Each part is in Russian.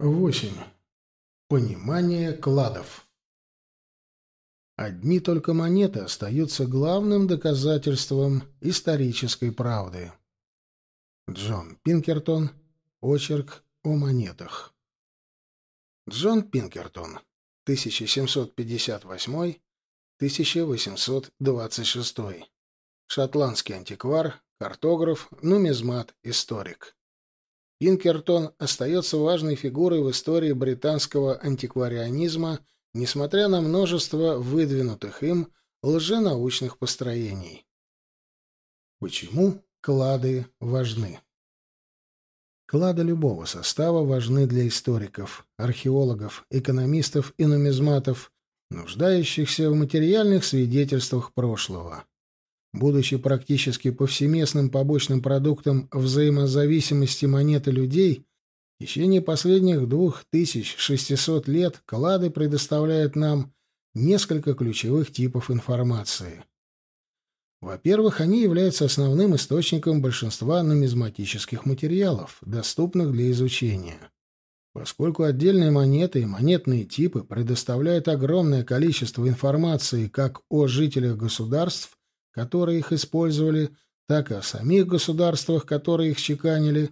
8. Понимание кладов. Одни только монеты остаются главным доказательством исторической правды. Джон Пинкертон. Очерк о монетах. Джон Пинкертон. 1758-1826. Шотландский антиквар, картограф, нумизмат, историк. Пинкертон остается важной фигурой в истории британского антикварианизма, несмотря на множество выдвинутых им лженаучных построений. Почему клады важны? Клады любого состава важны для историков, археологов, экономистов и нумизматов, нуждающихся в материальных свидетельствах прошлого будучи практически повсеместным побочным продуктом взаимозависимости монет и людей, в течение последних 2600 лет клады предоставляют нам несколько ключевых типов информации. Во-первых, они являются основным источником большинства нумизматических материалов, доступных для изучения. Поскольку отдельные монеты и монетные типы предоставляют огромное количество информации как о жителях государств, которые их использовали, так и о самих государствах, которые их чеканили.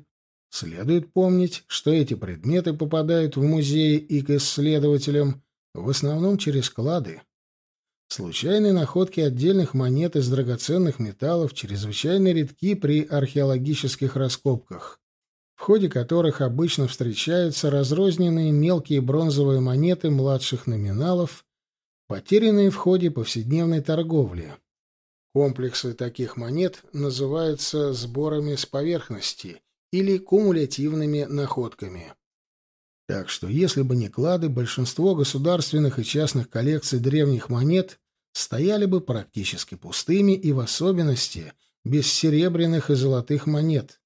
Следует помнить, что эти предметы попадают в музеи и к исследователям в основном через клады. Случайные находки отдельных монет из драгоценных металлов чрезвычайно редки при археологических раскопках, в ходе которых обычно встречаются разрозненные мелкие бронзовые монеты младших номиналов, потерянные в ходе повседневной торговли. Комплексы таких монет называются сборами с поверхности или кумулятивными находками. Так что если бы не клады, большинство государственных и частных коллекций древних монет стояли бы практически пустыми и в особенности без серебряных и золотых монет,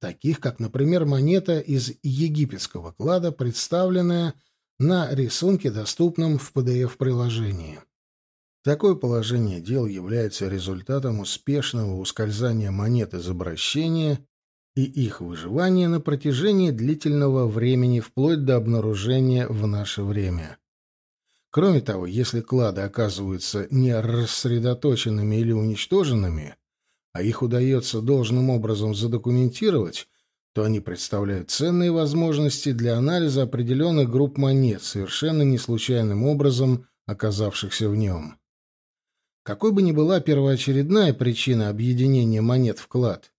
таких как, например, монета из египетского клада, представленная на рисунке, доступном в PDF-приложении. Такое положение дел является результатом успешного ускользания монет из обращения и их выживания на протяжении длительного времени вплоть до обнаружения в наше время. Кроме того, если клады оказываются не рассредоточенными или уничтоженными, а их удается должным образом задокументировать, то они представляют ценные возможности для анализа определенных групп монет, совершенно не случайным образом оказавшихся в нем. Какой бы ни была первоочередная причина объединения монет в клад,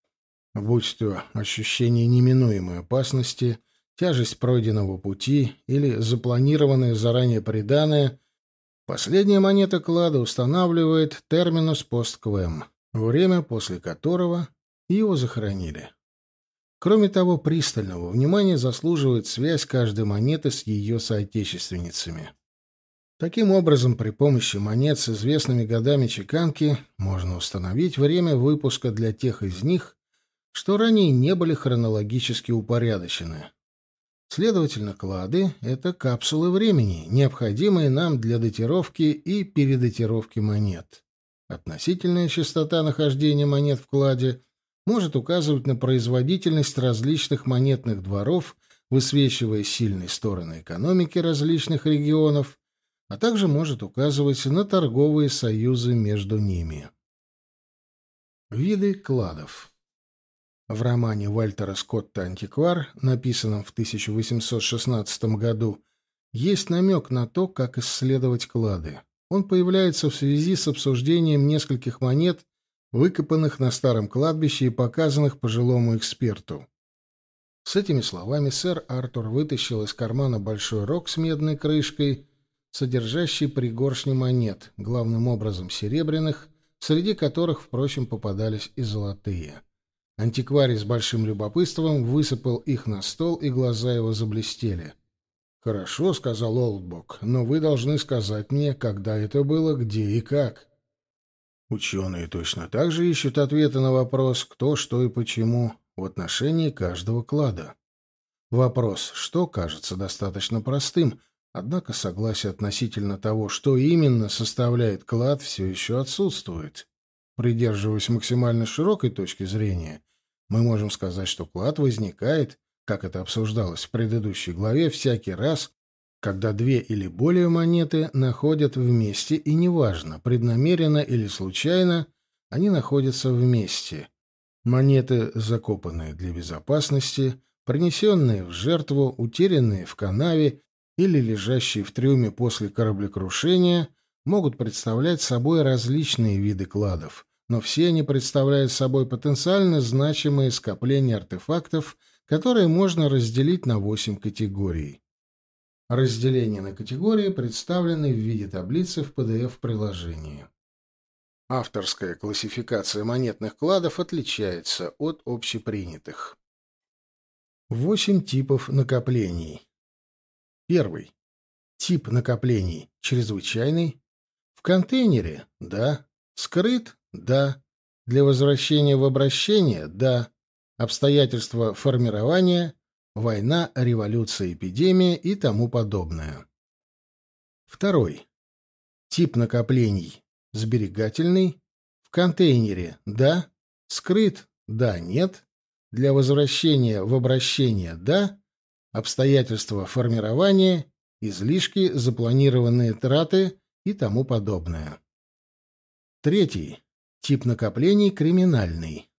будь то ощущение неминуемой опасности, тяжесть пройденного пути или запланированное заранее приданное, последняя монета клада устанавливает терминус постквем, время после которого его захоронили. Кроме того, пристального внимания заслуживает связь каждой монеты с ее соотечественницами. Таким образом, при помощи монет с известными годами чеканки можно установить время выпуска для тех из них, что ранее не были хронологически упорядочены. Следовательно, клады — это капсулы времени, необходимые нам для датировки и передатировки монет. Относительная частота нахождения монет в кладе может указывать на производительность различных монетных дворов, высвечивая сильные стороны экономики различных регионов а также может указывать на торговые союзы между ними. Виды кладов В романе Вальтера Скотта «Антиквар», написанном в 1816 году, есть намек на то, как исследовать клады. Он появляется в связи с обсуждением нескольких монет, выкопанных на старом кладбище и показанных пожилому эксперту. С этими словами сэр Артур вытащил из кармана большой рог с медной крышкой содержащий пригоршни монет, главным образом серебряных, среди которых, впрочем, попадались и золотые. Антикварий с большим любопытством высыпал их на стол, и глаза его заблестели. «Хорошо», — сказал Олдбок, — «но вы должны сказать мне, когда это было, где и как». Ученые точно так же ищут ответы на вопрос, кто, что и почему, в отношении каждого клада. Вопрос «что» кажется достаточно простым — Однако согласие относительно того, что именно составляет клад, все еще отсутствует. Придерживаясь максимально широкой точки зрения, мы можем сказать, что клад возникает как это обсуждалось в предыдущей главе, всякий раз, когда две или более монеты находят вместе, и неважно, преднамеренно или случайно, они находятся вместе. Монеты, закопанные для безопасности, принесенные в жертву, утерянные в канаве или лежащие в трюме после кораблекрушения, могут представлять собой различные виды кладов, но все они представляют собой потенциально значимые скопления артефактов, которые можно разделить на восемь категорий. Разделение на категории представлены в виде таблицы в PDF-приложении. Авторская классификация монетных кладов отличается от общепринятых. Восемь типов накоплений. Первый. Тип накоплений чрезвычайный. В контейнере – да. Скрыт – да. Для возвращения в обращение – да. Обстоятельства формирования – война, революция, эпидемия и тому подобное. Второй. Тип накоплений сберегательный. В контейнере – да. Скрыт – да, нет для возвращения в обращение «да», обстоятельства формирования, излишки, запланированные траты и тому подобное. Третий. Тип накоплений криминальный.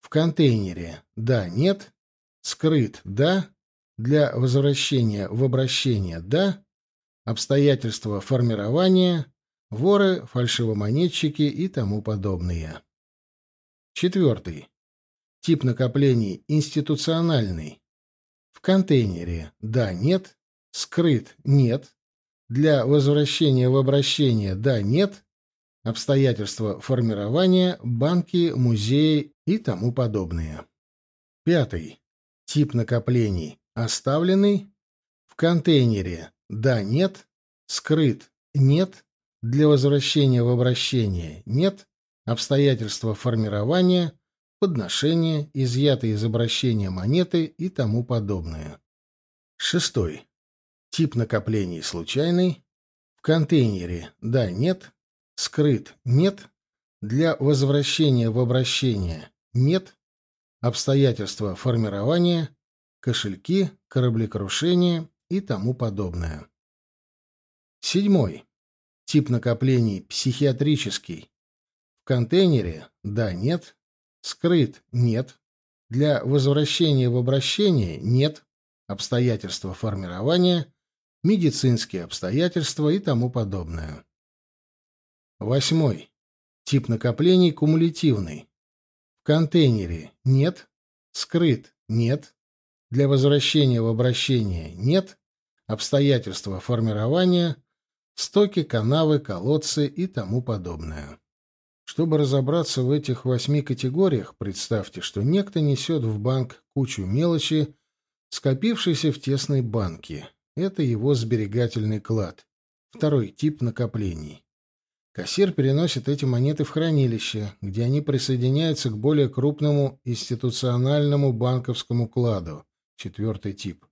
В контейнере «да», «нет», скрыт «да», для возвращения в обращение «да», обстоятельства формирования, воры, фальшивомонетчики и тому подобные. Четвертый. Тип накоплений институциональный. В контейнере. «да», «нет», скрыт «нет», для возвращения в обращение «да», «нет», обстоятельства формирования, банки, музеи и тому подобное. Пятый. Тип накоплений. Оставленный. В контейнере «да», «нет», скрыт «нет», для возвращения в обращение «нет», обстоятельства формирования, подношения, изъятые из обращения монеты и тому подобное. Шестой. Тип накоплений случайный. В контейнере «да», «нет», скрыт «нет», для возвращения в обращение «нет», обстоятельства формирования, кошельки, кораблекрушения и тому подобное. Седьмой. Тип накоплений психиатрический. В контейнере «да», «нет», Скрыт — нет. Для возвращения в обращение — нет. Обстоятельства формирования, медицинские обстоятельства и тому подобное. Восьмой. Тип накоплений кумулятивный. В контейнере — нет. Скрыт — нет. Для возвращения в обращение — нет. Обстоятельства формирования, стоки, канавы, колодцы и тому подобное. Чтобы разобраться в этих восьми категориях, представьте, что некто несет в банк кучу мелочи, скопившейся в тесной банке. Это его сберегательный клад. Второй тип накоплений. Кассир переносит эти монеты в хранилище, где они присоединяются к более крупному институциональному банковскому кладу. Четвертый тип.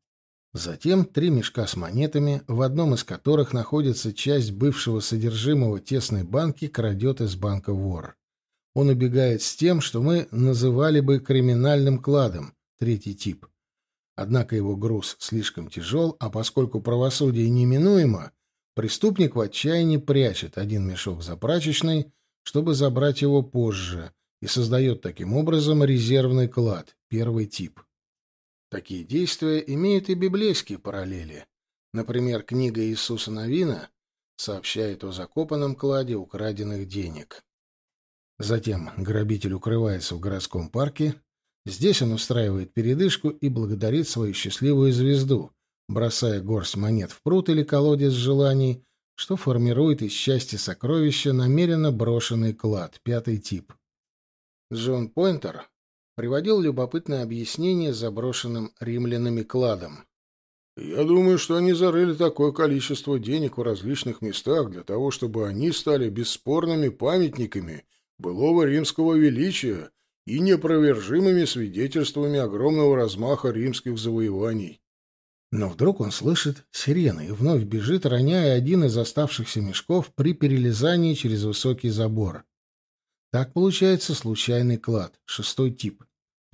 Затем три мешка с монетами, в одном из которых находится часть бывшего содержимого тесной банки, крадет из банка вор. Он убегает с тем, что мы называли бы криминальным кладом, третий тип. Однако его груз слишком тяжел, а поскольку правосудие неминуемо, преступник в отчаянии прячет один мешок за прачечной, чтобы забрать его позже, и создает таким образом резервный клад, первый тип. Такие действия имеют и библейские параллели. Например, книга Иисуса Новина сообщает о закопанном кладе украденных денег. Затем грабитель укрывается в городском парке. Здесь он устраивает передышку и благодарит свою счастливую звезду, бросая горсть монет в пруд или колодец желаний, что формирует из части сокровища намеренно брошенный клад, пятый тип. Джон Пойнтер приводил любопытное объяснение заброшенным римлянами кладом. «Я думаю, что они зарыли такое количество денег в различных местах для того, чтобы они стали бесспорными памятниками былого римского величия и непровержимыми свидетельствами огромного размаха римских завоеваний». Но вдруг он слышит сирены и вновь бежит, роняя один из оставшихся мешков при перелезании через высокий забор. Так получается случайный клад, шестой тип.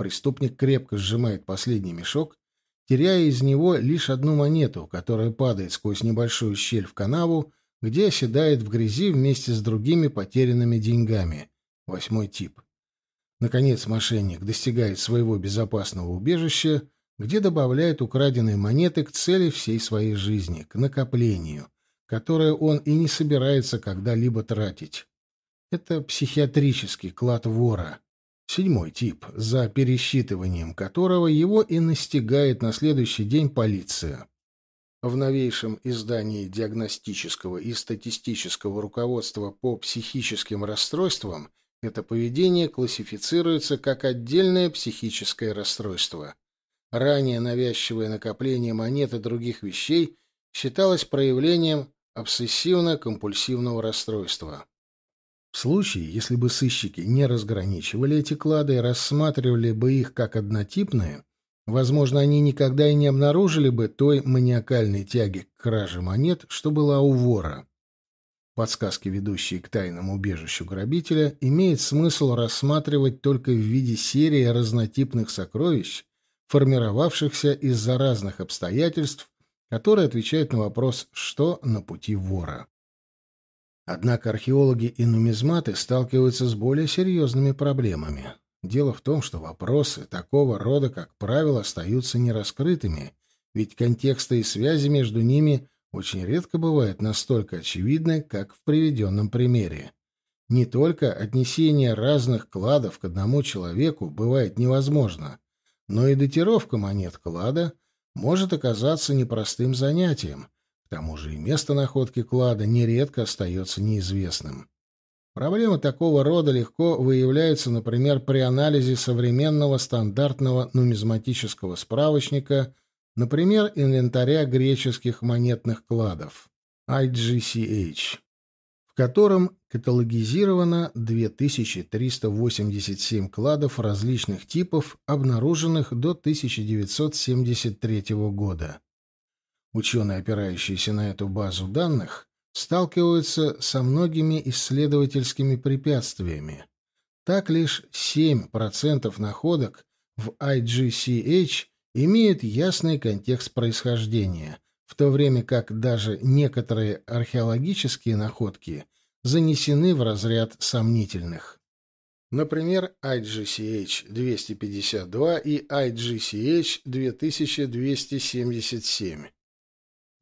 Преступник крепко сжимает последний мешок теряя из него лишь одну монету, которая падает сквозь небольшую щель в канаву, где оседает в грязи вместе с другими потерянными деньгами. Восьмой тип. Наконец мошенник достигает своего безопасного убежища, где добавляет украденные монеты к цели всей своей жизни, к накоплению, которое он и не собирается когда-либо тратить. Это психиатрический клад вора. Седьмой тип, за пересчитыванием которого его и настигает на следующий день полиция. В новейшем издании диагностического и статистического руководства по психическим расстройствам это поведение классифицируется как отдельное психическое расстройство. Ранее навязчивое накопление монет и других вещей считалось проявлением обсессивно-компульсивного расстройства. В случае, если бы сыщики не разграничивали эти клады и рассматривали бы их как однотипные, возможно, они никогда и не обнаружили бы той маниакальной тяги к краже монет, что была у вора. Подсказки, ведущие к тайному убежищу грабителя, имеет смысл рассматривать только в виде серии разнотипных сокровищ, формировавшихся из-за разных обстоятельств, которые отвечают на вопрос «что на пути вора?». Однако археологи и нумизматы сталкиваются с более серьезными проблемами. Дело в том, что вопросы такого рода, как правило, остаются нераскрытыми, ведь контексты и связи между ними очень редко бывают настолько очевидны, как в приведенном примере. Не только отнесение разных кладов к одному человеку бывает невозможно, но и датировка монет клада может оказаться непростым занятием, к тому же и место находки клада нередко остается неизвестным. Проблемы такого рода легко выявляются, например, при анализе современного стандартного нумизматического справочника, например, инвентаря греческих монетных кладов IGCH, в котором каталогизировано 2387 кладов различных типов, обнаруженных до 1973 года. Ученые, опирающиеся на эту базу данных, сталкиваются со многими исследовательскими препятствиями. Так лишь 7% находок в IGCH имеют ясный контекст происхождения, в то время как даже некоторые археологические находки занесены в разряд сомнительных. Например, IGCH 252 и IGCH 2277.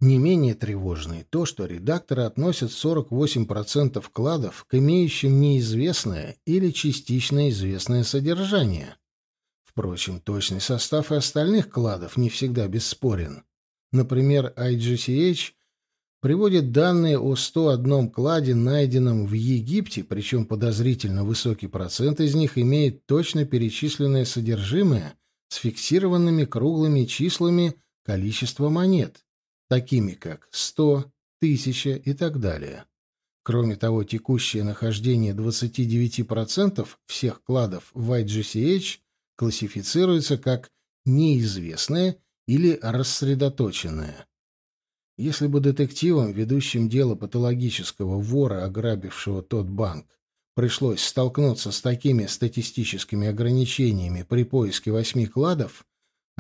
Не менее тревожно то, что редакторы относят 48% вкладов к имеющим неизвестное или частично известное содержание. Впрочем, точный состав и остальных кладов не всегда бесспорен. Например, IGCH приводит данные о 101 кладе, найденном в Египте, причем подозрительно высокий процент из них имеет точно перечисленное содержимое с фиксированными круглыми числами количества монет такими как 100, 1000 и так далее. Кроме того, текущее нахождение 29% всех кладов в IGCH классифицируется как неизвестное или рассредоточенное. Если бы детективам, ведущим дело патологического вора, ограбившего тот банк, пришлось столкнуться с такими статистическими ограничениями при поиске восьми кладов,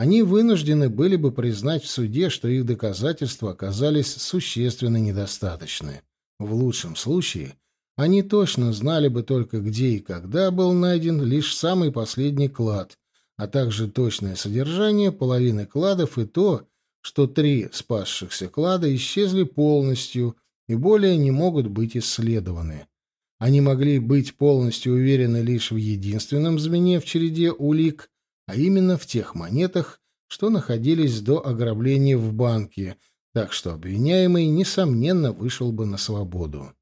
они вынуждены были бы признать в суде, что их доказательства оказались существенно недостаточны. В лучшем случае они точно знали бы только, где и когда был найден лишь самый последний клад, а также точное содержание половины кладов и то, что три спасшихся клада исчезли полностью и более не могут быть исследованы. Они могли быть полностью уверены лишь в единственном звене в череде улик, а именно в тех монетах, что находились до ограбления в банке, так что обвиняемый, несомненно, вышел бы на свободу.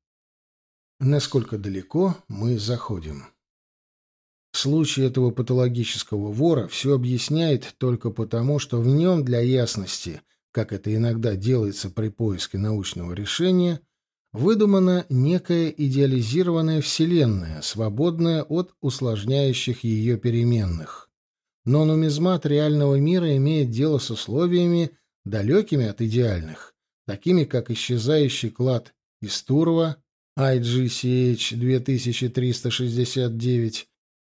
Насколько далеко мы заходим? В случае этого патологического вора все объясняет только потому, что в нем для ясности, как это иногда делается при поиске научного решения, выдумана некая идеализированная вселенная, свободная от усложняющих ее переменных но нумизмат реального мира имеет дело с условиями, далекими от идеальных, такими как исчезающий клад из Турова, IGCH 2369,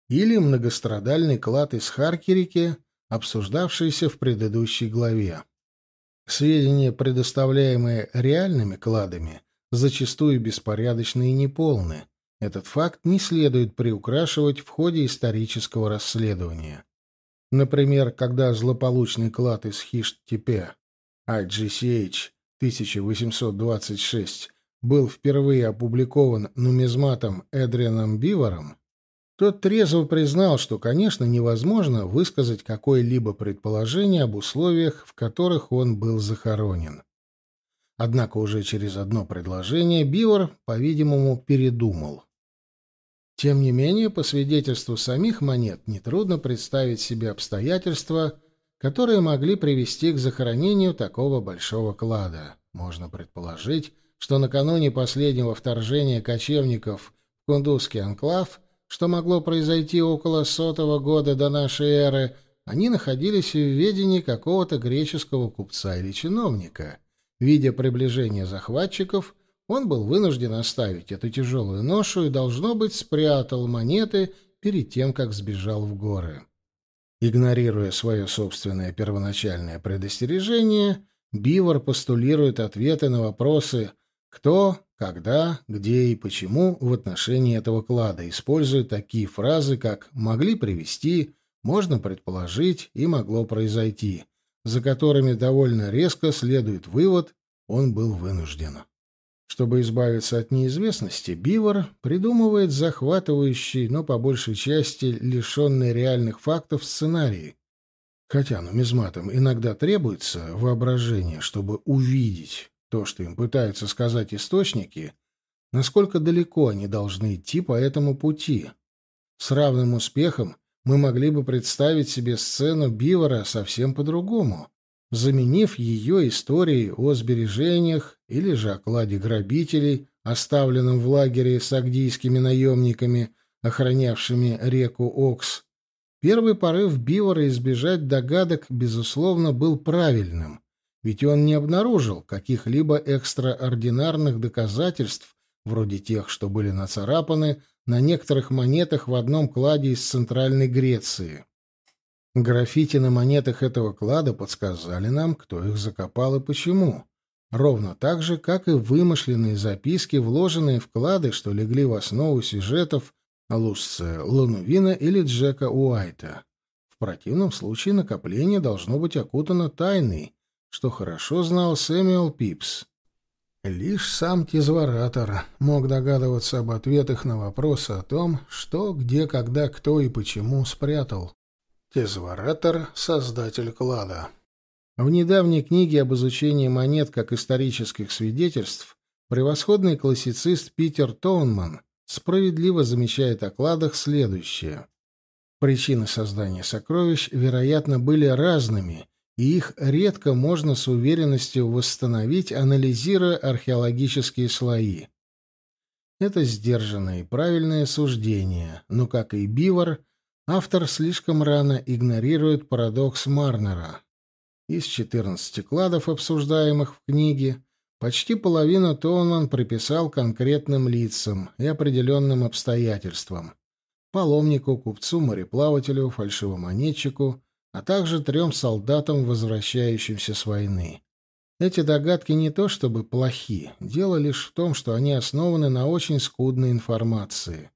или многострадальный клад из Харкерики, обсуждавшиеся в предыдущей главе. Сведения, предоставляемые реальными кладами, зачастую беспорядочны и неполны. Этот факт не следует приукрашивать в ходе исторического расследования. Например, когда злополучный клад из Хишт-Тепе IGCH 1826 был впервые опубликован нумизматом Эдрианом Биваром, тот трезво признал, что, конечно, невозможно высказать какое-либо предположение об условиях, в которых он был захоронен. Однако уже через одно предложение Бивар, по-видимому, передумал. Тем не менее, по свидетельству самих монет, нетрудно представить себе обстоятельства, которые могли привести к захоронению такого большого клада. Можно предположить, что накануне последнего вторжения кочевников в Кундузский анклав – что могло произойти около сотого года до нашей эры, они находились в ведении какого-то греческого купца или чиновника. Видя приближение захватчиков, он был вынужден оставить эту тяжелую ношу и, должно быть, спрятал монеты перед тем, как сбежал в горы. Игнорируя свое собственное первоначальное предостережение, Бивор постулирует ответы на вопросы «Кто?», когда, где и почему в отношении этого клада, используя такие фразы, как «могли привести», «можно предположить» и «могло произойти», за которыми довольно резко следует вывод «он был вынужден». Чтобы избавиться от неизвестности, Бивор придумывает захватывающий, но по большей части лишенный реальных фактов сценарий. Хотя нумизматам иногда требуется воображение, чтобы увидеть, то, что им пытаются сказать источники, насколько далеко они должны идти по этому пути. С равным успехом мы могли бы представить себе сцену Бивора совсем по-другому, заменив ее историей о сбережениях или же о кладе грабителей, оставленном в лагере с агдийскими наемниками, охранявшими реку Окс. Первый порыв Бивора избежать догадок, безусловно, был правильным ведь он не обнаружил каких-либо экстраординарных доказательств, вроде тех, что были нацарапаны на некоторых монетах в одном кладе из Центральной Греции. Граффити на монетах этого клада подсказали нам, кто их закопал и почему. Ровно так же, как и вымышленные записки, вложенные в клады, что легли в основу сюжетов Лусце Ланувина или Джека Уайта. В противном случае накопление должно быть окутано тайной, что хорошо знал Сэмюэл Пипс. Лишь сам Тизваратор мог догадываться об ответах на вопросы о том, что, где, когда, кто и почему спрятал. Тизваратор — создатель клада. В недавней книге об изучении монет как исторических свидетельств превосходный классицист Питер Тоунман справедливо замечает о кладах следующее. Причины создания сокровищ, вероятно, были разными, и их редко можно с уверенностью восстановить, анализируя археологические слои. Это сдержанное и правильное суждение, но, как и Бивор, автор слишком рано игнорирует парадокс Марнера. Из 14 кладов, обсуждаемых в книге, почти половину Тонман приписал конкретным лицам и определенным обстоятельствам. Паломнику, купцу, мореплавателю, фальшивомонетчику, а также трем солдатам, возвращающимся с войны. Эти догадки не то чтобы плохи, дело лишь в том, что они основаны на очень скудной информации.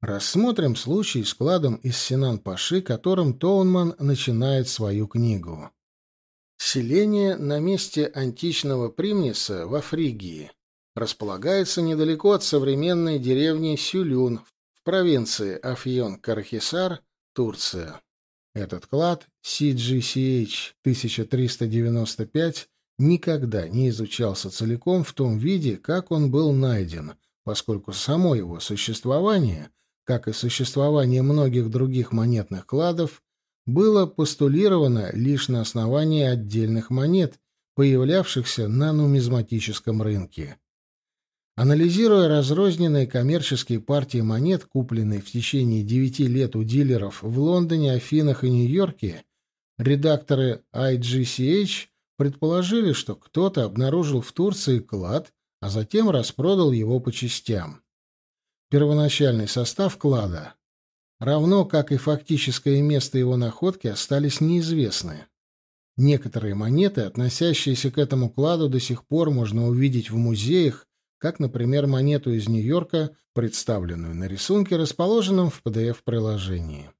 Рассмотрим случай с кладом из Синан-Паши, которым Тоунман начинает свою книгу. Селение на месте античного Примниса в Афригии располагается недалеко от современной деревни Сюлюн в провинции Афьон-Карахисар, Турция. Этот клад CGCH 1395 никогда не изучался целиком в том виде, как он был найден, поскольку само его существование, как и существование многих других монетных кладов, было постулировано лишь на основании отдельных монет, появлявшихся на нумизматическом рынке. Анализируя разрозненные коммерческие партии монет, купленные в течение девяти лет у дилеров в Лондоне, Афинах и Нью-Йорке, редакторы IGCH предположили, что кто-то обнаружил в Турции клад, а затем распродал его по частям. Первоначальный состав клада равно как и фактическое место его находки, остались неизвестны. Некоторые монеты, относящиеся к этому кладу, до сих пор можно увидеть в музеях, как, например, монету из Нью-Йорка, представленную на рисунке, расположенном в PDF-приложении.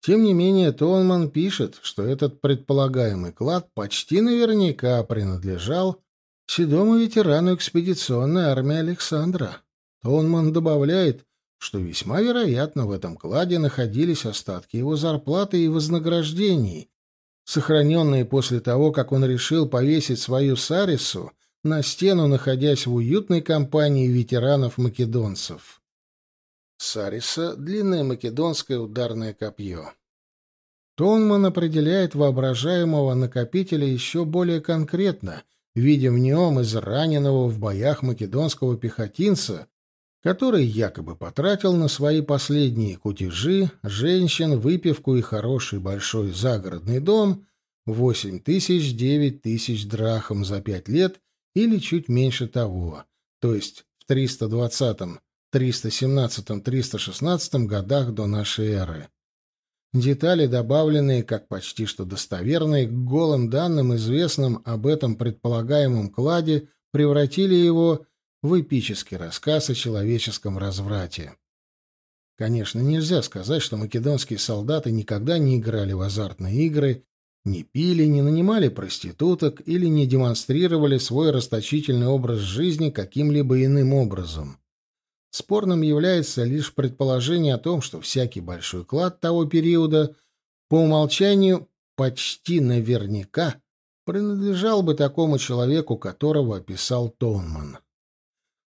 Тем не менее, Тонман пишет, что этот предполагаемый клад почти наверняка принадлежал седому ветерану экспедиционной армии Александра. Тонман добавляет, что весьма вероятно в этом кладе находились остатки его зарплаты и вознаграждений, сохраненные после того, как он решил повесить свою сарису на стену, находясь в уютной компании ветеранов-македонцев. Сариса — длинное македонское ударное копье. Тонман определяет воображаемого накопителя еще более конкретно, видя в нем израненного в боях македонского пехотинца, который якобы потратил на свои последние кутежи, женщин, выпивку и хороший большой загородный дом восемь тысяч девять тысяч драхм за пять лет или чуть меньше того, то есть в 320-317-316 годах до нашей эры. Детали, добавленные как почти что достоверные к голым данным, известным об этом предполагаемом кладе, превратили его в эпический рассказ о человеческом разврате. Конечно, нельзя сказать, что македонские солдаты никогда не играли в азартные игры не пили, не нанимали проституток или не демонстрировали свой расточительный образ жизни каким-либо иным образом. Спорным является лишь предположение о том, что всякий большой клад того периода по умолчанию почти наверняка принадлежал бы такому человеку, которого описал Тонман.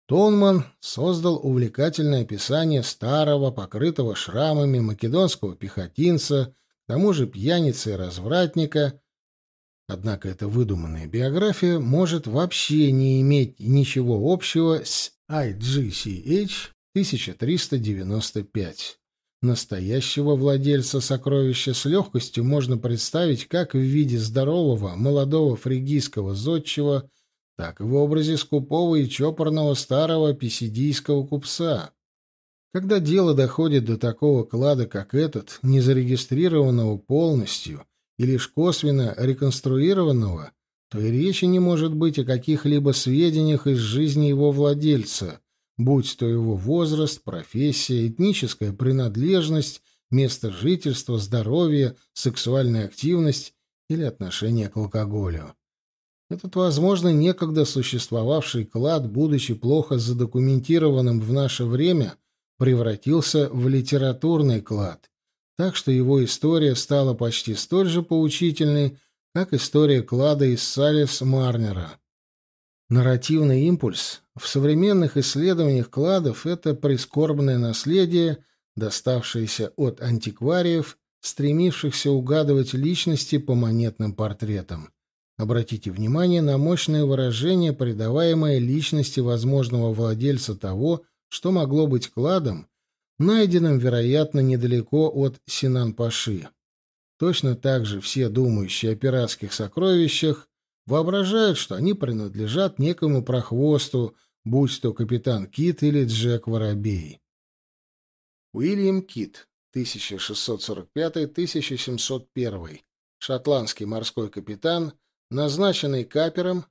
Тонман создал увлекательное описание старого, покрытого шрамами македонского пехотинца, к тому же пьяницы и развратника. Однако эта выдуманная биография может вообще не иметь ничего общего с IGCH 1395. Настоящего владельца сокровища с легкостью можно представить как в виде здорового, молодого фригийского зодчего, так и в образе скупого и чопорного старого писидийского купца. Когда дело доходит до такого клада, как этот, не зарегистрированного полностью и лишь косвенно реконструированного, то и речи не может быть о каких-либо сведениях из жизни его владельца, будь то его возраст, профессия, этническая принадлежность, место жительства, здоровье, сексуальная активность или отношение к алкоголю. Этот, возможно, некогда существовавший клад, будучи плохо задокументированным в наше время – превратился в литературный клад, так что его история стала почти столь же поучительной, как история клада из Салис Марнера. Нарративный импульс в современных исследованиях кладов — это прискорбное наследие, доставшееся от антиквариев, стремившихся угадывать личности по монетным портретам. Обратите внимание на мощное выражение, придаваемое личности возможного владельца того, что могло быть кладом, найденным, вероятно, недалеко от Синан-Паши. Точно так же все думающие о пиратских сокровищах воображают, что они принадлежат некому прохвосту, будь то капитан Кит или Джек Воробей. Уильям Кит, 1645-1701, шотландский морской капитан, назначенный капером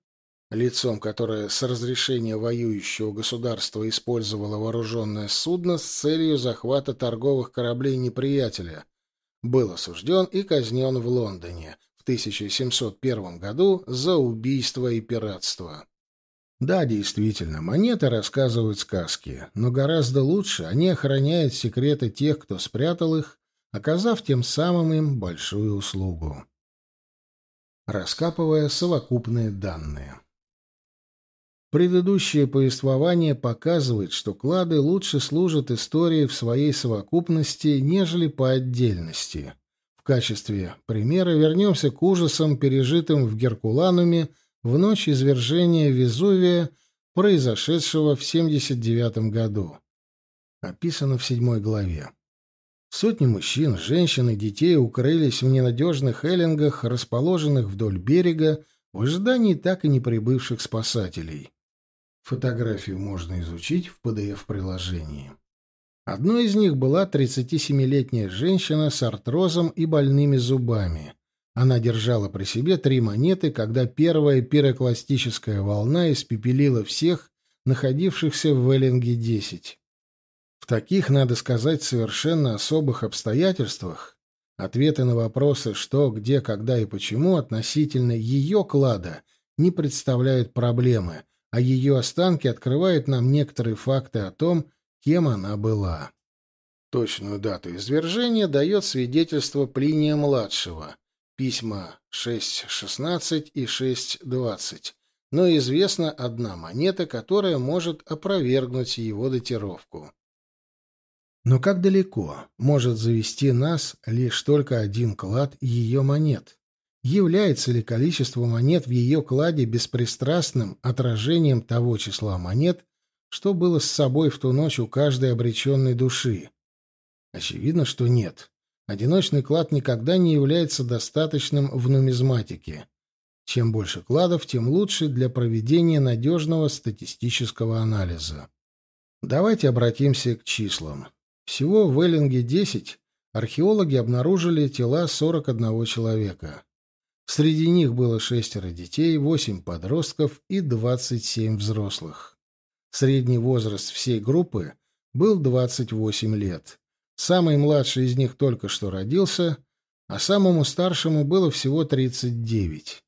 лицом, которое с разрешения воюющего государства использовало вооруженное судно с целью захвата торговых кораблей неприятеля, был осужден и казнен в Лондоне в 1701 году за убийство и пиратство. Да, действительно, монеты рассказывают сказки, но гораздо лучше они охраняют секреты тех, кто спрятал их, оказав тем самым им большую услугу. Раскапывая совокупные данные. Предыдущее повествование показывает, что клады лучше служат истории в своей совокупности, нежели по отдельности. В качестве примера вернемся к ужасам, пережитым в Геркулануме в ночь извержения Везувия, произошедшего в 79 году. Описано в седьмой главе. Сотни мужчин, женщин и детей укрылись в ненадежных эллингах, расположенных вдоль берега, в ожидании так и не прибывших спасателей. Фотографию можно изучить в PDF-приложении. Одной из них была 37-летняя женщина с артрозом и больными зубами. Она держала при себе три монеты, когда первая пирокластическая волна испепелила всех, находившихся в Веллинге-10. В таких, надо сказать, совершенно особых обстоятельствах ответы на вопросы «что», «где», «когда» и «почему» относительно ее клада не представляют проблемы, а ее останки открывают нам некоторые факты о том, кем она была. Точную дату извержения дает свидетельство Плиния-младшего, письма 6.16 и 6.20, но известна одна монета, которая может опровергнуть его датировку. Но как далеко может завести нас лишь только один клад ее монет? Является ли количество монет в ее кладе беспристрастным отражением того числа монет, что было с собой в ту ночь у каждой обреченной души? Очевидно, что нет. Одиночный клад никогда не является достаточным в нумизматике. Чем больше кладов, тем лучше для проведения надежного статистического анализа. Давайте обратимся к числам. Всего в Эллинге-10 археологи обнаружили тела 41 человека. Среди них было шестеро детей, восемь подростков и 27 взрослых. Средний возраст всей группы был 28 лет. Самый младший из них только что родился, а самому старшему было всего 39.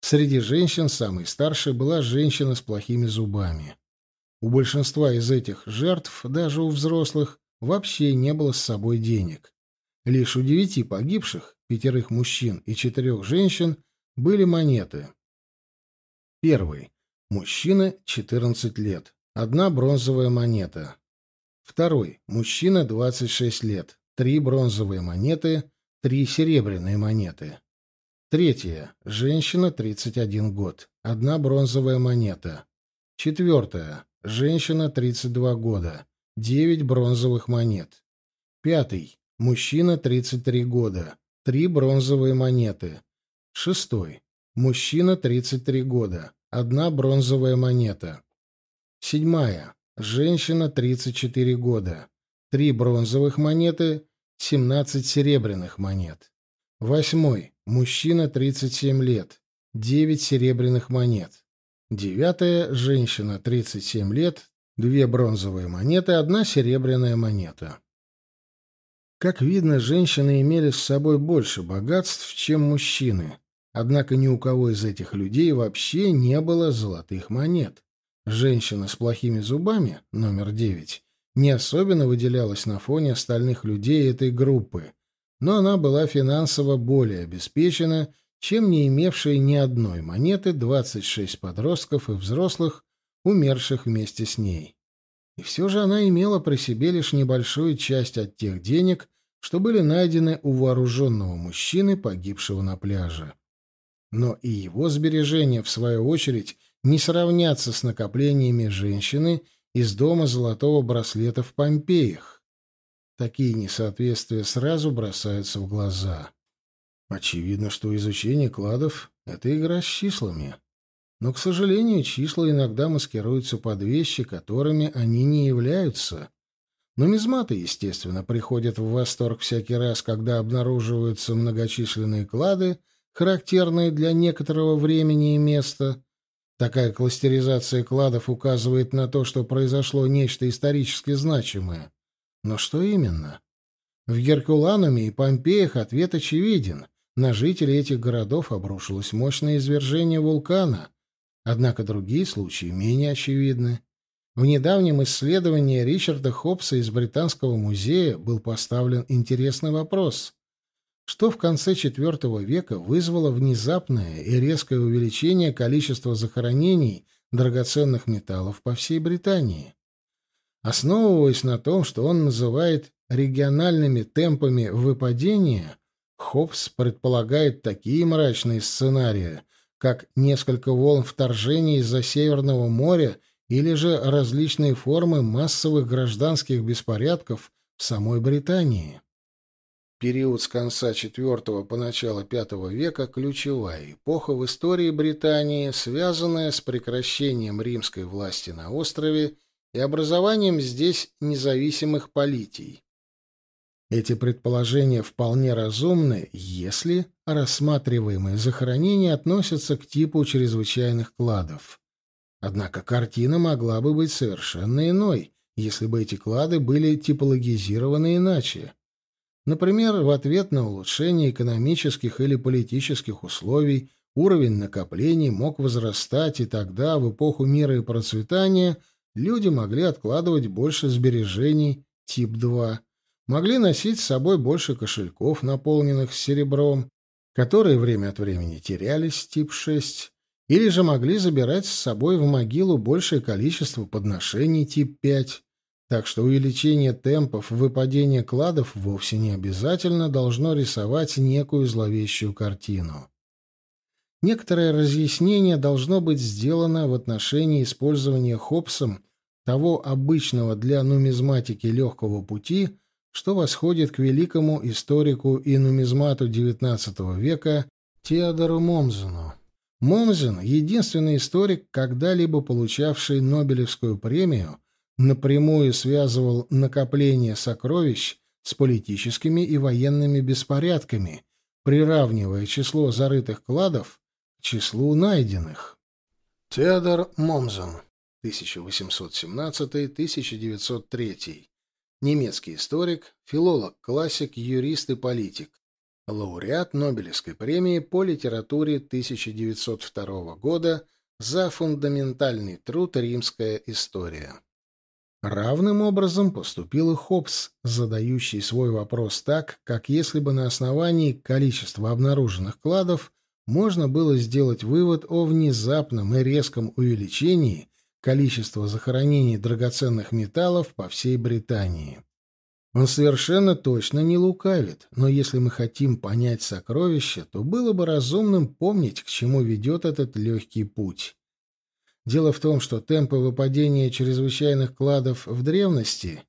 Среди женщин самой старшей была женщина с плохими зубами. У большинства из этих жертв, даже у взрослых, вообще не было с собой денег. Лишь у девяти погибших, пятерых мужчин и четырех женщин, были монеты. Первый. Мужчина, 14 лет. Одна бронзовая монета. Второй. Мужчина, 26 лет. Три бронзовые монеты, три серебряные монеты. Третья. Женщина, 31 год. Одна бронзовая монета. Четвертая. Женщина, 32 года. Девять бронзовых монет. Пятый. Мужчина, 33 года. Три бронзовые монеты. Шестой. Мужчина, 33 года. Одна бронзовая монета. Седьмая. Женщина, 34 года. Три бронзовых монеты, 17 серебряных монет. Восьмой. Мужчина, 37 лет. Девять серебряных монет. Девятая. Женщина, 37 лет. Две бронзовые монеты, одна серебряная монета. Как видно, женщины имели с собой больше богатств, чем мужчины. Однако ни у кого из этих людей вообще не было золотых монет. Женщина с плохими зубами, номер девять, не особенно выделялась на фоне остальных людей этой группы, но она была финансово более обеспечена, чем не имевшие ни одной монеты 26 подростков и взрослых, умерших вместе с ней. И все же она имела при себе лишь небольшую часть от тех денег, что были найдены у вооруженного мужчины, погибшего на пляже. Но и его сбережения, в свою очередь, не сравнятся с накоплениями женщины из дома золотого браслета в Помпеях. Такие несоответствия сразу бросаются в глаза. Очевидно, что изучение кладов — это игра с числами. Но, к сожалению, числа иногда маскируются под вещи, которыми они не являются. Нумизматы, естественно, приходят в восторг всякий раз, когда обнаруживаются многочисленные клады, характерные для некоторого времени и места, Такая кластеризация кладов указывает на то, что произошло нечто исторически значимое. Но что именно? В Геркулануме и Помпеях ответ очевиден. На жителей этих городов обрушилось мощное извержение вулкана. Однако другие случаи менее очевидны. В недавнем исследовании Ричарда Хопса из Британского музея был поставлен интересный вопрос что в конце IV века вызвало внезапное и резкое увеличение количества захоронений драгоценных металлов по всей Британии. Основываясь на том, что он называет региональными темпами выпадения, Хопс предполагает такие мрачные сценарии, как несколько волн вторжения из-за Северного моря или же различные формы массовых гражданских беспорядков в самой Британии. Период с конца IV по начало V века – ключевая эпоха в истории Британии, связанная с прекращением римской власти на острове и образованием здесь независимых политий. Эти предположения вполне разумны, если рассматриваемые захоронения относятся к типу чрезвычайных кладов. Однако картина могла бы быть совершенно иной, если бы эти клады были типологизированы иначе. Например, в ответ на улучшение экономических или политических условий уровень накоплений мог возрастать, и тогда, в эпоху мира и процветания, люди могли откладывать больше сбережений тип 2 могли носить с собой больше кошельков, наполненных серебром, которые время от времени терялись, тип 6, или же могли забирать с собой в могилу большее количество подношений, тип 5, так что увеличение темпов выпадения кладов вовсе не обязательно должно рисовать некую зловещую картину. Некоторое разъяснение должно быть сделано в отношении использования Хоббсом того обычного для нумизматики легкого пути, что восходит к великому историку и нумизмату XIX века Теодору Момзену. Момзен — единственный историк, когда-либо получавший Нобелевскую премию, напрямую связывал накопление сокровищ с политическими и военными беспорядками, приравнивая число зарытых кладов к числу найденных. Теодор Момзен, 1817-1903 немецкий историк, филолог-классик, юрист и политик, лауреат Нобелевской премии по литературе 1902 года за фундаментальный труд «Римская история». Равным образом поступил и Хоббс, задающий свой вопрос так, как если бы на основании количества обнаруженных кладов можно было сделать вывод о внезапном и резком увеличении количество захоронений драгоценных металлов по всей Британии. Он совершенно точно не лукавит, но если мы хотим понять сокровища, то было бы разумным помнить, к чему ведет этот легкий путь. Дело в том, что темпы выпадения чрезвычайных кладов в древности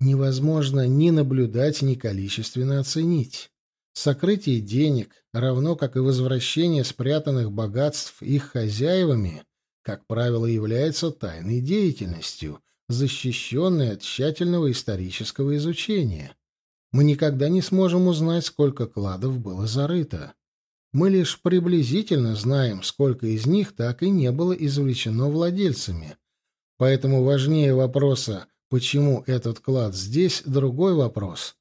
невозможно ни наблюдать, ни количественно оценить. Сокрытие денег, равно как и возвращение спрятанных богатств их хозяевами, как правило, является тайной деятельностью, защищенной от тщательного исторического изучения. Мы никогда не сможем узнать, сколько кладов было зарыто. Мы лишь приблизительно знаем, сколько из них так и не было извлечено владельцами. Поэтому важнее вопроса «почему этот клад здесь?» другой вопрос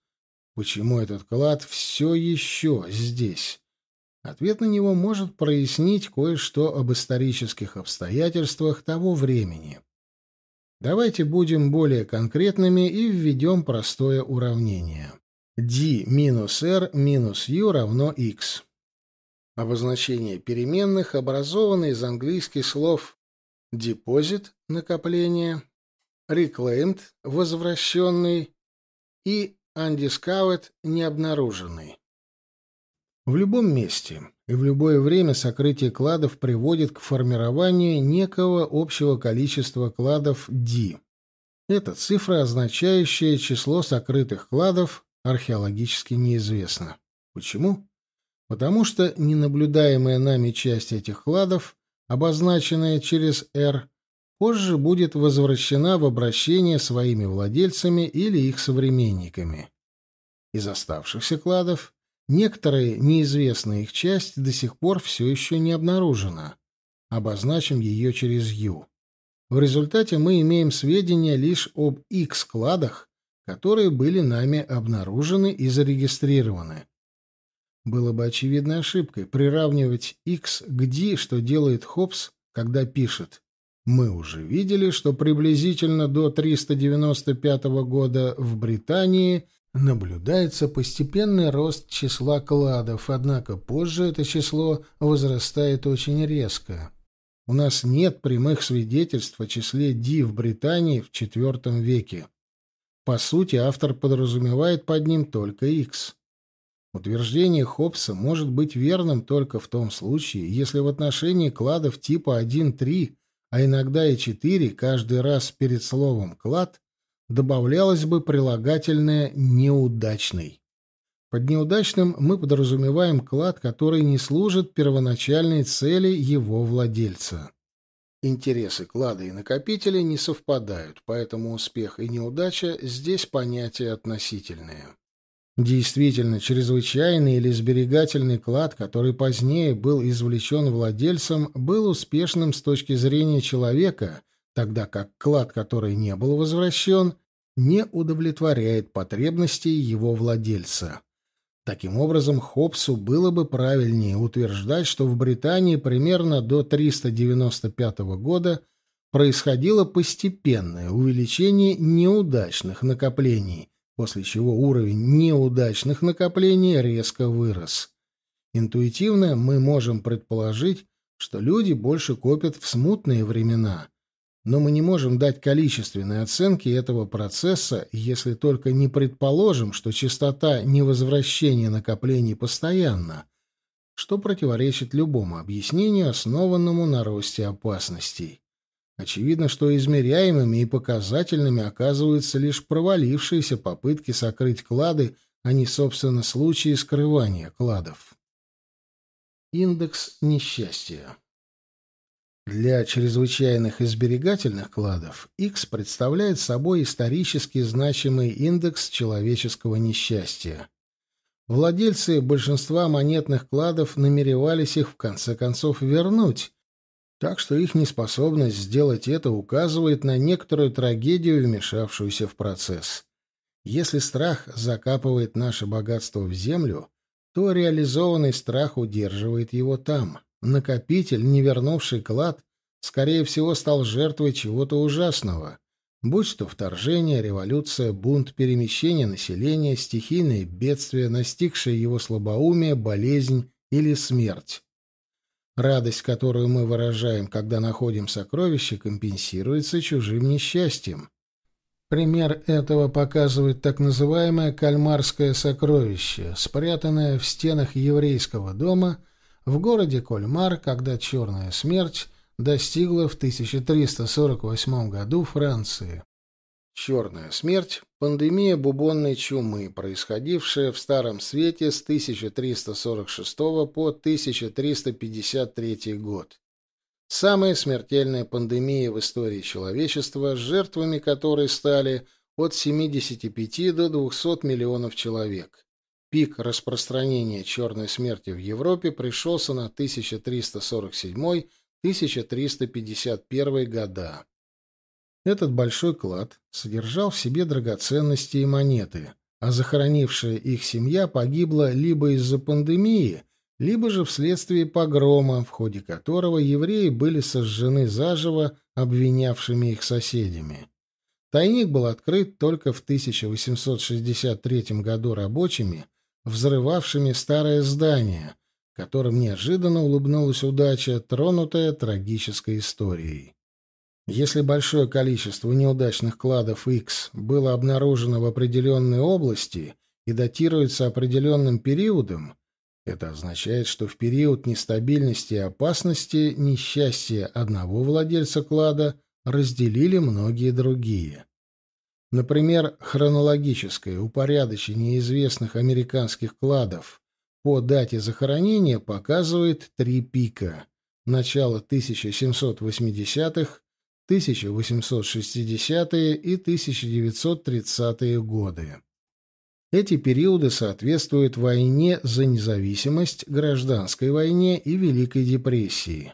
«почему этот клад все еще здесь?» Ответ на него может прояснить кое-что об исторических обстоятельствах того времени. Давайте будем более конкретными и введем простое уравнение. d минус r минус u равно x. Обозначение переменных образовано из английских слов deposit – накопление, reclaimed – возвращенный и undiscovered – необнаруженный. В любом месте и в любое время сокрытие кладов приводит к формированию некого общего количества кладов D. Это цифра, означающая число сокрытых кладов, археологически неизвестно. Почему? Потому что ненаблюдаемая нами часть этих кладов, обозначенная через R, позже будет возвращена в обращение своими владельцами или их современниками. Из оставшихся кладов Некоторые, неизвестная их часть, до сих пор все еще не обнаружена. Обозначим ее через «Ю». В результате мы имеем сведения лишь об X-кладах, которые были нами обнаружены и зарегистрированы. Было бы очевидной ошибкой приравнивать X к D, что делает Хоббс, когда пишет «Мы уже видели, что приблизительно до 395 года в Британии Наблюдается постепенный рост числа кладов, однако позже это число возрастает очень резко. У нас нет прямых свидетельств о числе Ди в Британии в IV веке. По сути, автор подразумевает под ним только X. Утверждение Хоббса может быть верным только в том случае, если в отношении кладов типа 1-3, а иногда и 4, каждый раз перед словом «клад» добавлялось бы прилагательное «неудачный». Под неудачным мы подразумеваем клад, который не служит первоначальной цели его владельца. Интересы клада и накопителя не совпадают, поэтому успех и неудача здесь понятия относительные. Действительно, чрезвычайный или сберегательный клад, который позднее был извлечен владельцем, был успешным с точки зрения человека, тогда как клад, который не был возвращен, не удовлетворяет потребностей его владельца. Таким образом, Хоббсу было бы правильнее утверждать, что в Британии примерно до 395 года происходило постепенное увеличение неудачных накоплений, после чего уровень неудачных накоплений резко вырос. Интуитивно мы можем предположить, что люди больше копят в смутные времена, но мы не можем дать количественной оценки этого процесса, если только не предположим, что частота невозвращения накоплений постоянна, что противоречит любому объяснению, основанному на росте опасностей. Очевидно, что измеряемыми и показательными оказываются лишь провалившиеся попытки сокрыть клады, а не, собственно, случаи скрывания кладов. Индекс несчастья для чрезвычайных и сберегательных кладов X представляет собой исторически значимый индекс человеческого несчастья. Владельцы большинства монетных кладов намеревались их в конце концов вернуть, так что их неспособность сделать это указывает на некоторую трагедию, вмешавшуюся в процесс. Если страх закапывает наше богатство в землю, то реализованный страх удерживает его там. Накопитель, не вернувший клад, скорее всего, стал жертвой чего-то ужасного, будь то вторжение, революция, бунт, перемещение населения, стихийные бедствия, настигшие его слабоумие, болезнь или смерть. Радость, которую мы выражаем, когда находим сокровище, компенсируется чужим несчастьем. Пример этого показывает так называемое кальмарское сокровище, спрятанное в стенах еврейского дома – в городе Кольмар, когда Черная смерть достигла в 1348 году Франции. Черная смерть – пандемия бубонной чумы, происходившая в Старом Свете с 1346 по 1353 год. Самая смертельная пандемия в истории человечества, жертвами которой стали от 75 до 200 миллионов человек. Пик распространения черной смерти в Европе пришелся на 1347-1351 года. Этот большой клад содержал в себе драгоценности и монеты, а захоронившая их семья погибла либо из-за пандемии, либо же вследствие погрома, в ходе которого евреи были сожжены заживо обвинявшими их соседями. Тайник был открыт только в 1863 году рабочими, взрывавшими старое здание, которым неожиданно улыбнулась удача, тронутая трагической историей. Если большое количество неудачных кладов X было обнаружено в определенной области и датируется определенным периодом, это означает, что в период нестабильности и опасности несчастье одного владельца клада разделили многие другие. Например, хронологическое упорядочение известных американских кладов по дате захоронения показывает три пика. Начало 1780-х, 1860-е и 1930-е годы. Эти периоды соответствуют войне за независимость, гражданской войне и Великой депрессии.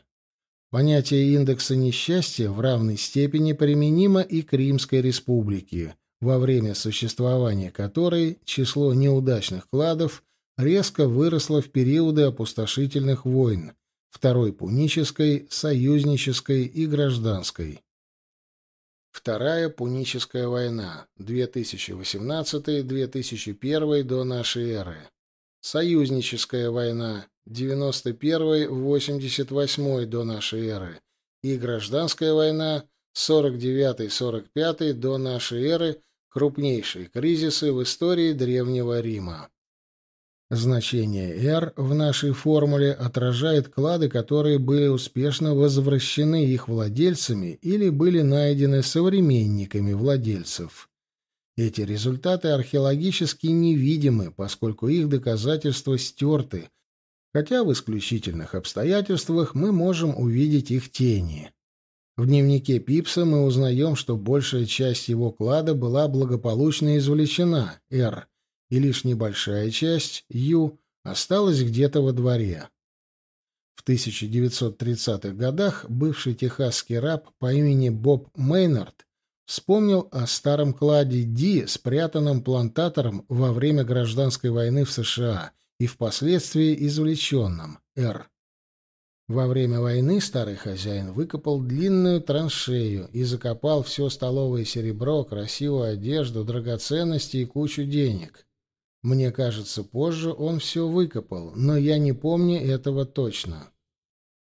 Понятие индекса несчастья в равной степени применимо и к Римской республике, во время существования которой число неудачных кладов резко выросло в периоды опустошительных войн Второй Пунической, Союзнической и Гражданской. Вторая Пуническая война 2018-2001 до нашей эры. Союзническая война 91-88 до нашей эры и гражданская война 49-45 до нашей эры крупнейшие кризисы в истории Древнего Рима. Значение R в нашей формуле отражает клады, которые были успешно возвращены их владельцами или были найдены современниками владельцев. Эти результаты археологически невидимы, поскольку их доказательства стерты, хотя в исключительных обстоятельствах мы можем увидеть их тени. В дневнике Пипса мы узнаем, что большая часть его клада была благополучно извлечена, Р, и лишь небольшая часть, Ю, осталась где-то во дворе. В 1930-х годах бывший техасский раб по имени Боб Мейнард вспомнил о старом кладе Ди, спрятанном плантатором во время гражданской войны в США и впоследствии извлеченном, Р. Во время войны старый хозяин выкопал длинную траншею и закопал все столовое серебро, красивую одежду, драгоценности и кучу денег. Мне кажется, позже он все выкопал, но я не помню этого точно.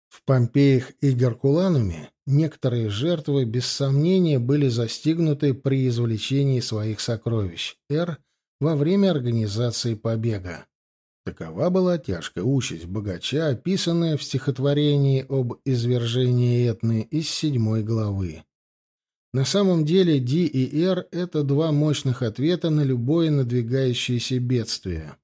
В Помпеях и Геркулануме некоторые жертвы без сомнения были застигнуты при извлечении своих сокровищ Р во время организации побега. Такова была тяжкая участь богача, описанная в стихотворении об извержении Этны из седьмой главы. На самом деле Ди и Р — это два мощных ответа на любое надвигающееся бедствие.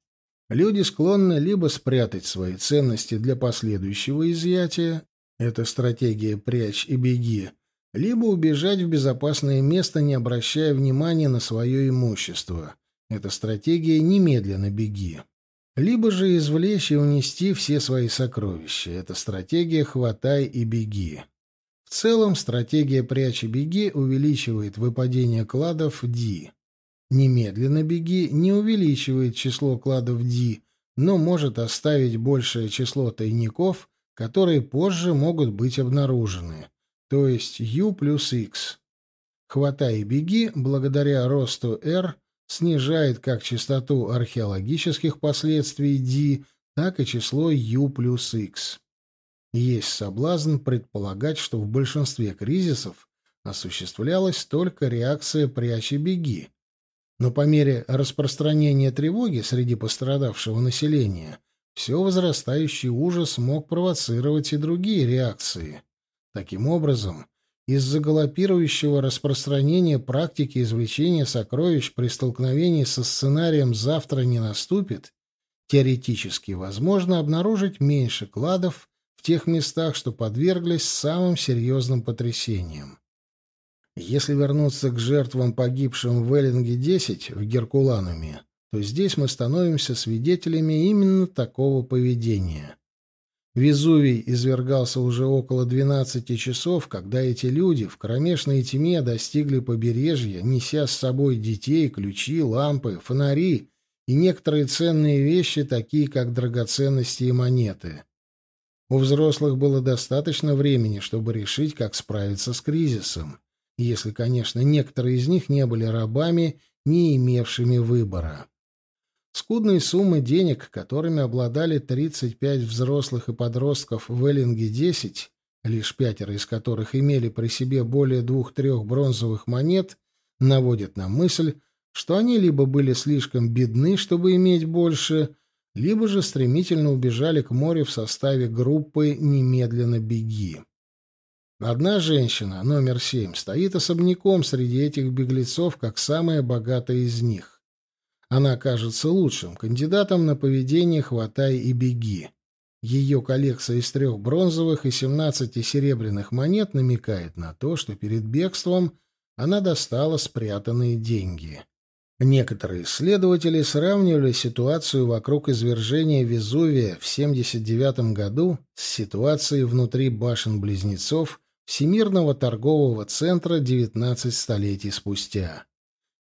Люди склонны либо спрятать свои ценности для последующего изъятия, это стратегия «прячь и беги», либо убежать в безопасное место, не обращая внимания на свое имущество. Это стратегия «немедленно беги» либо же извлечь и унести все свои сокровища. Это стратегия «хватай и беги». В целом, стратегия «прячь и беги» увеличивает выпадение кладов D. «Немедленно беги» не увеличивает число кладов D, но может оставить большее число тайников, которые позже могут быть обнаружены, то есть U плюс X. «Хватай и беги» благодаря росту R – снижает как частоту археологических последствий D, так и число U плюс X. Есть соблазн предполагать, что в большинстве кризисов осуществлялась только реакция «прячь и беги». Но по мере распространения тревоги среди пострадавшего населения все возрастающий ужас мог провоцировать и другие реакции. Таким образом, из-за галопирующего распространения практики извлечения сокровищ при столкновении со сценарием «завтра не наступит», теоретически возможно обнаружить меньше кладов в тех местах, что подверглись самым серьезным потрясениям. Если вернуться к жертвам, погибшим в Эллинге-10 в Геркулануме, то здесь мы становимся свидетелями именно такого поведения. Везувий извергался уже около 12 часов, когда эти люди в кромешной тьме достигли побережья, неся с собой детей, ключи, лампы, фонари и некоторые ценные вещи, такие как драгоценности и монеты. У взрослых было достаточно времени, чтобы решить, как справиться с кризисом, если, конечно, некоторые из них не были рабами, не имевшими выбора. Скудные суммы денег, которыми обладали 35 взрослых и подростков в Эллинге-10, лишь пятеро из которых имели при себе более двух-трех бронзовых монет, наводят на мысль, что они либо были слишком бедны, чтобы иметь больше, либо же стремительно убежали к морю в составе группы «Немедленно беги». Одна женщина, номер семь, стоит особняком среди этих беглецов, как самая богатая из них. Она кажется лучшим кандидатом на поведение «хватай и беги». Ее коллекция из трех бронзовых и семнадцати серебряных монет намекает на то, что перед бегством она достала спрятанные деньги. Некоторые исследователи сравнивали ситуацию вокруг извержения Везувия в 79 году с ситуацией внутри башен-близнецов Всемирного торгового центра 19 столетий спустя.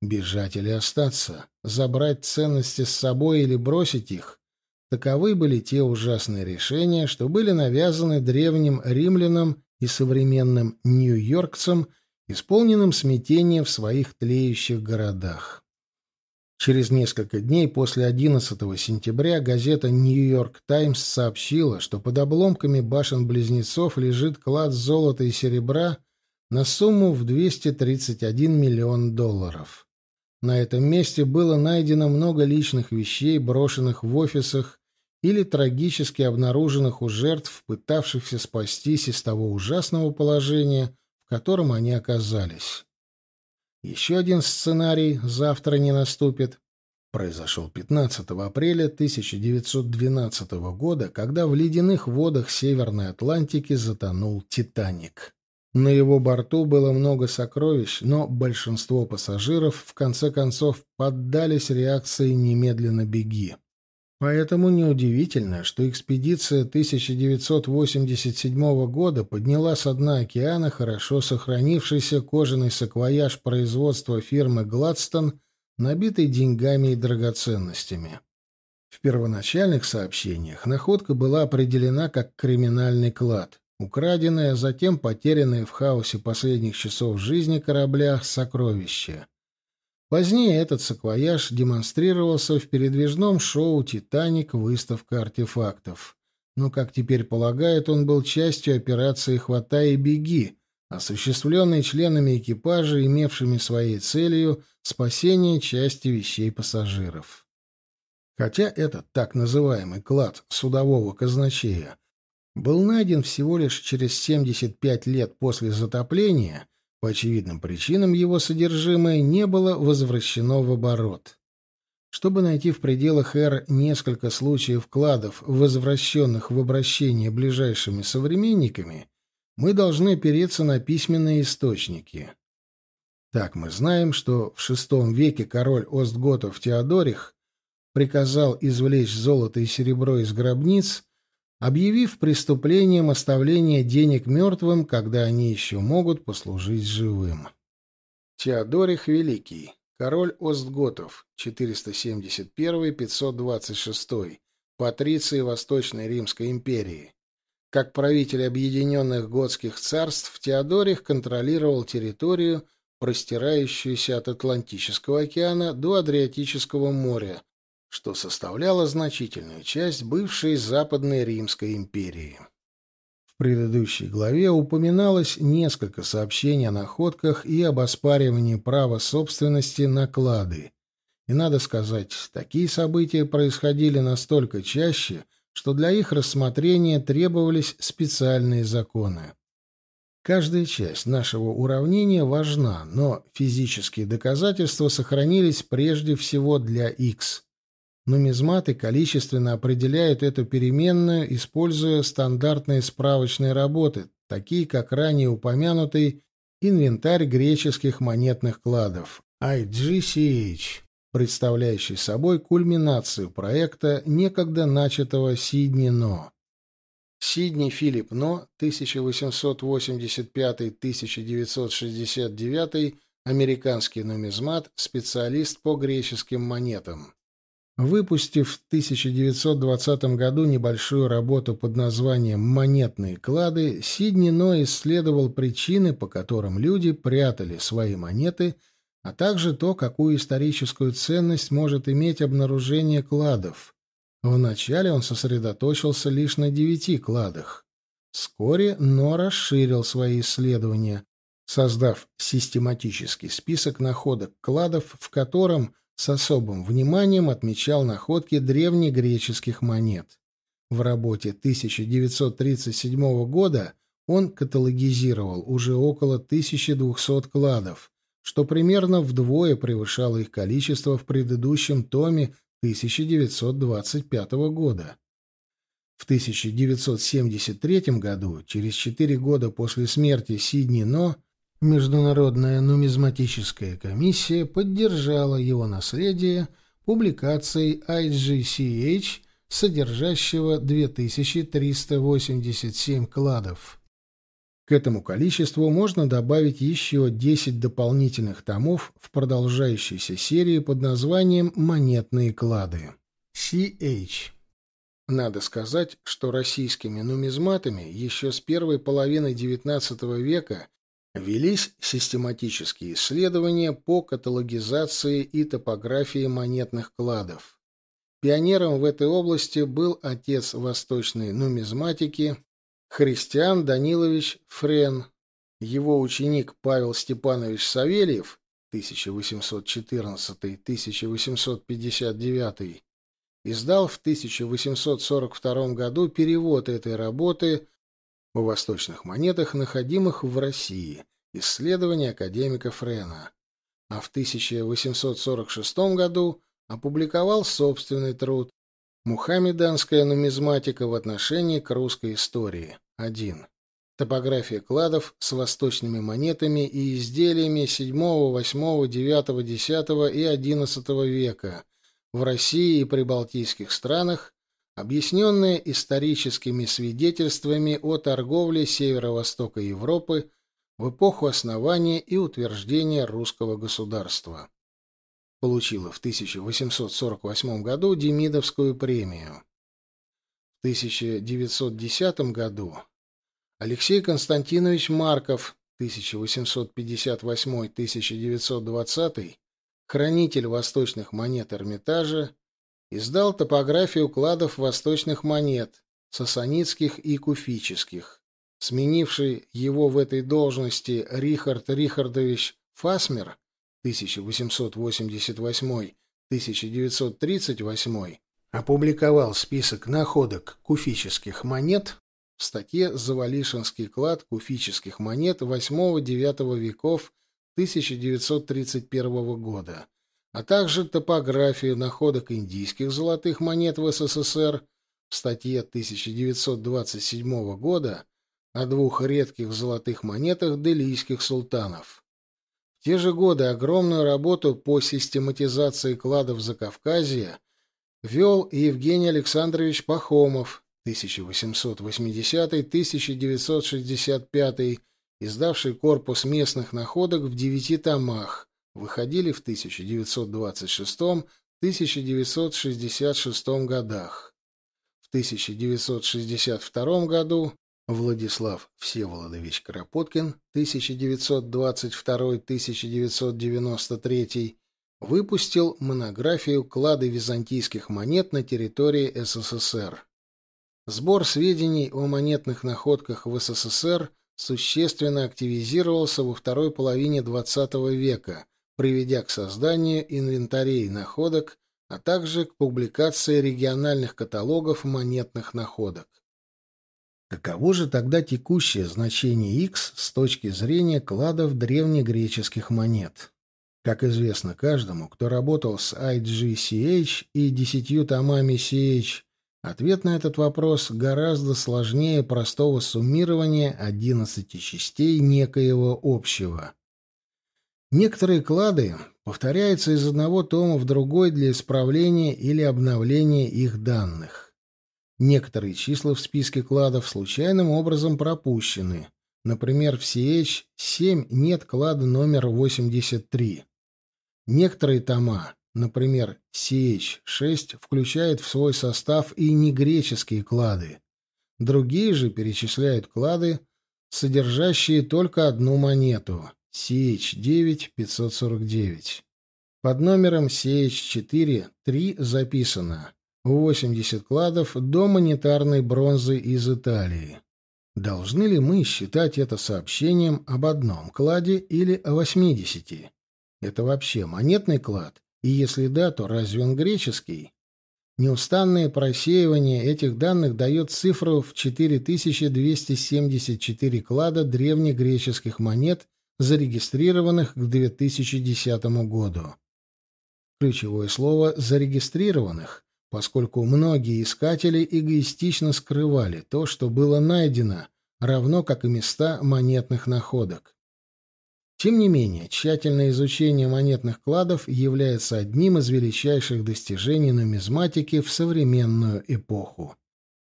Бежать или остаться, забрать ценности с собой или бросить их — таковы были те ужасные решения, что были навязаны древним римлянам и современным нью-йоркцам, исполненным смятения в своих тлеющих городах. Через несколько дней после 11 сентября газета «Нью-Йорк Таймс» сообщила, что под обломками башен-близнецов лежит клад золота и серебра на сумму в 231 миллион долларов. На этом месте было найдено много личных вещей, брошенных в офисах или трагически обнаруженных у жертв, пытавшихся спастись из того ужасного положения, в котором они оказались. Еще один сценарий «Завтра не наступит» произошел 15 апреля 1912 года, когда в ледяных водах Северной Атлантики затонул «Титаник». На его борту было много сокровищ, но большинство пассажиров в конце концов поддались реакции «немедленно беги». Поэтому неудивительно, что экспедиция 1987 года подняла с дна океана хорошо сохранившийся кожаный саквояж производства фирмы «Гладстон», набитый деньгами и драгоценностями. В первоначальных сообщениях находка была определена как криминальный клад, украденное, затем потерянное в хаосе последних часов жизни корабля сокровище. Позднее этот саквояж демонстрировался в передвижном шоу «Титаник. Выставка артефактов». Но, как теперь полагают, он был частью операции «Хватай и беги», осуществленной членами экипажа, имевшими своей целью спасение части вещей пассажиров. Хотя этот так называемый клад судового казначея был найден всего лишь через 75 лет после затопления, по очевидным причинам его содержимое не было возвращено в оборот. Чтобы найти в пределах Р несколько случаев кладов, возвращенных в обращение ближайшими современниками, мы должны опереться на письменные источники. Так мы знаем, что в VI веке король Остготов Теодорих приказал извлечь золото и серебро из гробниц объявив преступлением оставление денег мертвым, когда они еще могут послужить живым. Теодорих Великий, король Остготов, 471-526, патриций Восточной Римской империи. Как правитель объединенных готских царств, Теодорих контролировал территорию, простирающуюся от Атлантического океана до Адриатического моря, что составляло значительную часть бывшей Западной Римской империи. В предыдущей главе упоминалось несколько сообщений о находках и об оспаривании права собственности на клады. И, надо сказать, такие события происходили настолько чаще, что для их рассмотрения требовались специальные законы. Каждая часть нашего уравнения важна, но физические доказательства сохранились прежде всего для x. Нумизматы количественно определяют эту переменную, используя стандартные справочные работы, такие как ранее упомянутый инвентарь греческих монетных кладов IGCH, представляющий собой кульминацию проекта, некогда начатого Сидни Но. Сидни Филипп Но, 1885-1969, американский нумизмат, специалист по греческим монетам. Выпустив в 1920 году небольшую работу под названием «Монетные клады», Сидни Но исследовал причины, по которым люди прятали свои монеты, а также то, какую историческую ценность может иметь обнаружение кладов. Вначале он сосредоточился лишь на девяти кладах. Вскоре Но расширил свои исследования, создав систематический список находок кладов, в котором – с особым вниманием отмечал находки древнегреческих монет. В работе 1937 года он каталогизировал уже около 1200 кладов, что примерно вдвое превышало их количество в предыдущем томе 1925 года. В 1973 году, через четыре года после смерти Сидни Но, Международная нумизматическая комиссия поддержала его наследие публикацией IGCH, содержащего 2387 кладов. К этому количеству можно добавить еще 10 дополнительных томов в продолжающейся серии под названием «Монетные клады». CH. Надо сказать, что российскими нумизматами еще с первой половины XIX века Велись систематические исследования по каталогизации и топографии монетных кладов. Пионером в этой области был отец восточной нумизматики Христиан Данилович Френ. Его ученик Павел Степанович Савельев 1814-1859 издал в 1842 году перевод этой работы о восточных монетах, находимых в России, исследование академика Френа, а в 1846 году опубликовал собственный труд «Мухаммеданская нумизматика в отношении к русской истории» 1. Топография кладов с восточными монетами и изделиями VII, VIII, IX, X и XI века в России и прибалтийских странах, объясненная историческими свидетельствами о торговле северо-востока Европы в эпоху основания и утверждения русского государства. Получила в 1848 году Демидовскую премию. В 1910 году Алексей Константинович Марков, 1858-1920, хранитель восточных монет Эрмитажа, издал топографию кладов восточных монет, сасанитских и куфических. Сменивший его в этой должности Рихард Рихардович Фасмер 1888-1938 опубликовал список находок куфических монет в статье «Завалишинский клад куфических монет VIII-IX веков 1931 года», а также топографию находок индийских золотых монет в СССР в статье 1927 года о двух редких золотых монетах делийских султанов. В те же годы огромную работу по систематизации кладов Закавказья вел Евгений Александрович Пахомов, 1880-1965, издавший корпус местных находок в девяти томах, выходили в 1926-1966 годах. В 1962 году Владислав Всеволодович Кропоткин 1922-1993 выпустил монографию «Клады византийских монет на территории СССР». Сбор сведений о монетных находках в СССР существенно активизировался во второй половине XX века, приведя к созданию инвентарей находок, а также к публикации региональных каталогов монетных находок. Каково же тогда текущее значение X с точки зрения кладов древнегреческих монет? Как известно каждому, кто работал с IGCH и десятью томами CH, Ответ на этот вопрос гораздо сложнее простого суммирования 11 частей некоего общего. Некоторые клады повторяются из одного тома в другой для исправления или обновления их данных. Некоторые числа в списке кладов случайным образом пропущены. Например, в CH7 нет клада номер 83. Некоторые тома Например, CH6 включает в свой состав и негреческие клады. Другие же перечисляют клады, содержащие только одну монету — CH9-549. Под номером CH4 3 записано 80 кладов до монетарной бронзы из Италии. Должны ли мы считать это сообщением об одном кладе или о 80? Это вообще монетный клад и если да, то разве он греческий? Неустанное просеивание этих данных дает цифру в 4274 клада древнегреческих монет, зарегистрированных к 2010 году. Ключевое слово «зарегистрированных», поскольку многие искатели эгоистично скрывали то, что было найдено, равно как и места монетных находок. Тем не менее, тщательное изучение монетных кладов является одним из величайших достижений нумизматики в современную эпоху.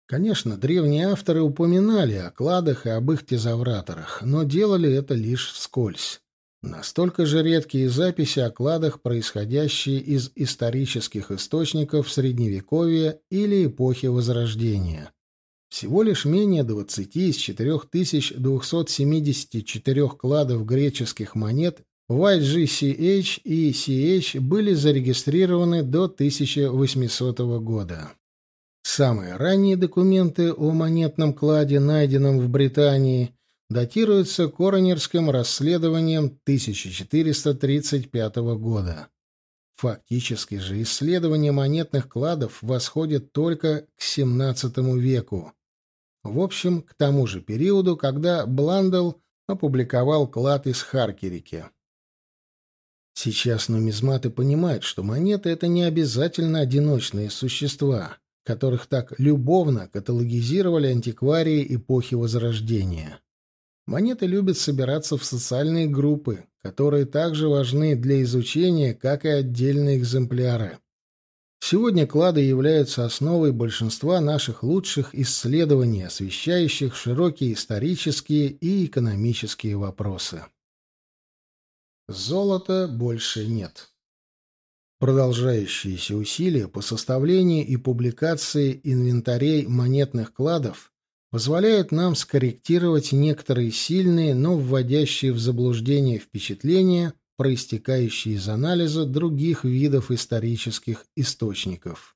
Конечно, древние авторы упоминали о кладах и об их тезавраторах, но делали это лишь вскользь. Настолько же редкие записи о кладах, происходящие из исторических источников Средневековья или эпохи Возрождения. Всего лишь менее 20 из 4274 кладов греческих монет YGCH и CH были зарегистрированы до 1800 года. Самые ранние документы о монетном кладе, найденном в Британии, датируются коронерским расследованием 1435 года. Фактически же исследование монетных кладов восходит только к XVII веку. В общем, к тому же периоду, когда Бландел опубликовал клад из Харкерики. Сейчас нумизматы понимают, что монеты — это не обязательно одиночные существа, которых так любовно каталогизировали антикварии эпохи Возрождения. Монеты любят собираться в социальные группы, которые также важны для изучения, как и отдельные экземпляры. Сегодня клады являются основой большинства наших лучших исследований, освещающих широкие исторические и экономические вопросы. Золота больше нет. Продолжающиеся усилия по составлению и публикации инвентарей монетных кладов позволяют нам скорректировать некоторые сильные, но вводящие в заблуждение впечатления, проистекающие из анализа других видов исторических источников.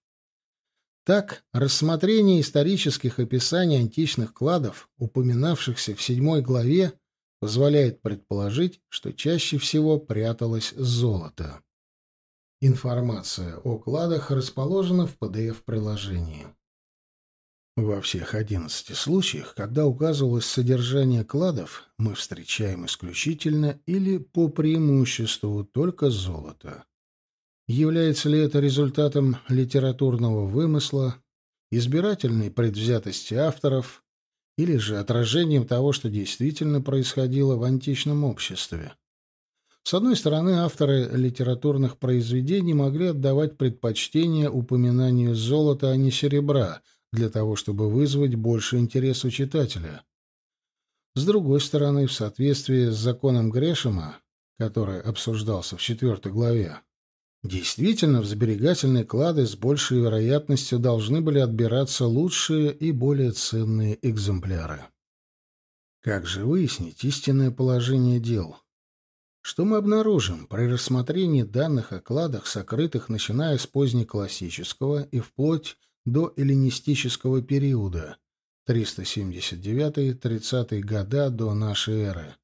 Так, рассмотрение исторических описаний античных кладов, упоминавшихся в седьмой главе, позволяет предположить, что чаще всего пряталось золото. Информация о кладах расположена в PDF-приложении. Во всех 11 случаях, когда указывалось содержание кладов, мы встречаем исключительно или по преимуществу только золото. Является ли это результатом литературного вымысла, избирательной предвзятости авторов или же отражением того, что действительно происходило в античном обществе? С одной стороны, авторы литературных произведений могли отдавать предпочтение упоминанию золота, а не серебра, для того, чтобы вызвать больше интерес у читателя. С другой стороны, в соответствии с законом Грешема, который обсуждался в четвертой главе, действительно в сберегательные клады с большей вероятностью должны были отбираться лучшие и более ценные экземпляры. Как же выяснить истинное положение дел? Что мы обнаружим при рассмотрении данных о кладах, сокрытых начиная с позднеклассического и вплоть до эллинистического периода 379-30 года до нашей эры?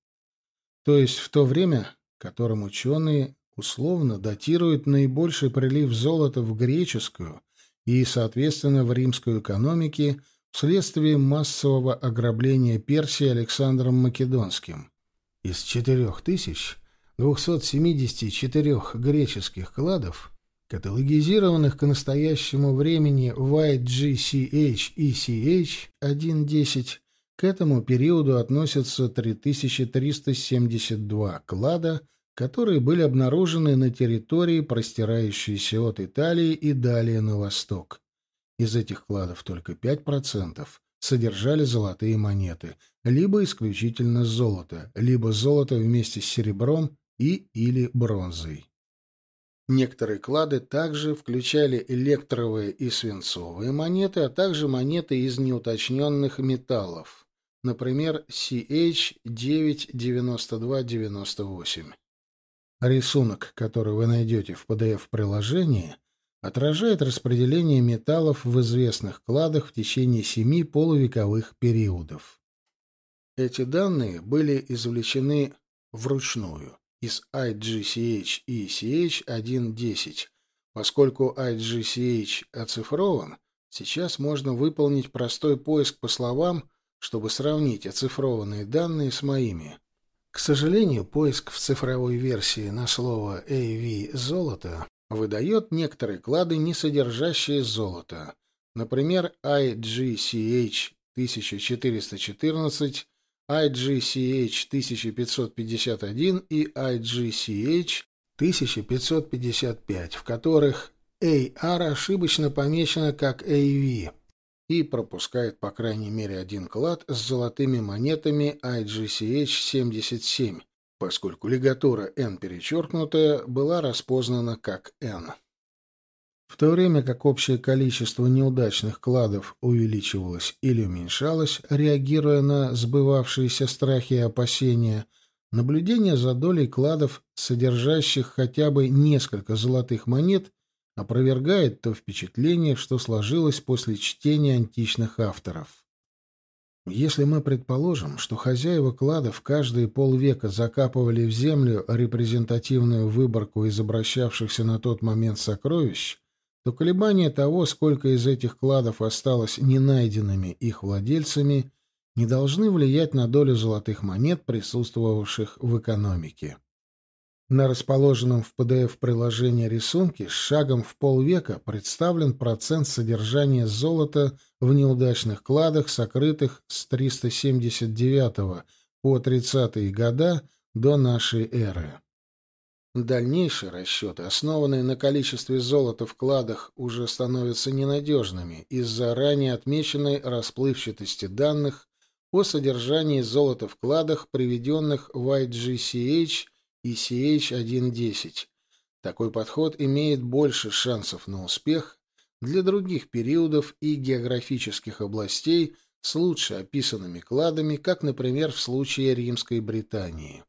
То есть в то время, которым ученые условно датируют наибольший прилив золота в греческую и, соответственно, в римскую экономике вследствие массового ограбления Персии Александром Македонским. Из четырех тысяч 274 греческих кладов, каталогизированных к настоящему времени в IGCH и CH-110, к этому периоду относятся 3372 клада, которые были обнаружены на территории, простирающейся от Италии и далее на восток. Из этих кладов только 5% содержали золотые монеты, либо исключительно золото, либо золото вместе с серебром и или бронзой. Некоторые клады также включали электровые и свинцовые монеты, а также монеты из неуточненных металлов, например, CH99298. Рисунок, который вы найдете в PDF-приложении, отражает распределение металлов в известных кладах в течение семи полувековых периодов. Эти данные были извлечены вручную из IGCH и CH110. Поскольку IGCH оцифрован, сейчас можно выполнить простой поиск по словам, чтобы сравнить оцифрованные данные с моими. К сожалению, поиск в цифровой версии на слово AV «золото» выдает некоторые клады, не содержащие золото. Например, IGCH 1414 IGCH 1551 и IGCH 1555, в которых AR ошибочно помечено как AV и пропускает по крайней мере один клад с золотыми монетами IGCH 77, поскольку лигатура N перечеркнутая была распознана как N. В то время как общее количество неудачных кладов увеличивалось или уменьшалось, реагируя на сбывавшиеся страхи и опасения, наблюдение за долей кладов, содержащих хотя бы несколько золотых монет, опровергает то впечатление, что сложилось после чтения античных авторов. Если мы предположим, что хозяева кладов каждые полвека закапывали в землю репрезентативную выборку из обращавшихся на тот момент сокровищ, то колебания того, сколько из этих кладов осталось ненайденными их владельцами, не должны влиять на долю золотых монет, присутствовавших в экономике. На расположенном в PDF-приложении рисунке с шагом в полвека представлен процент содержания золота в неудачных кладах, сокрытых с 379 по по 30-е года до нашей эры. Дальнейшие расчеты, основанные на количестве золота в кладах, уже становятся ненадежными из-за ранее отмеченной расплывчатости данных о содержании золота в кладах, приведенных в IGCH и CH110. Такой подход имеет больше шансов на успех для других периодов и географических областей с лучше описанными кладами, как, например, в случае Римской Британии.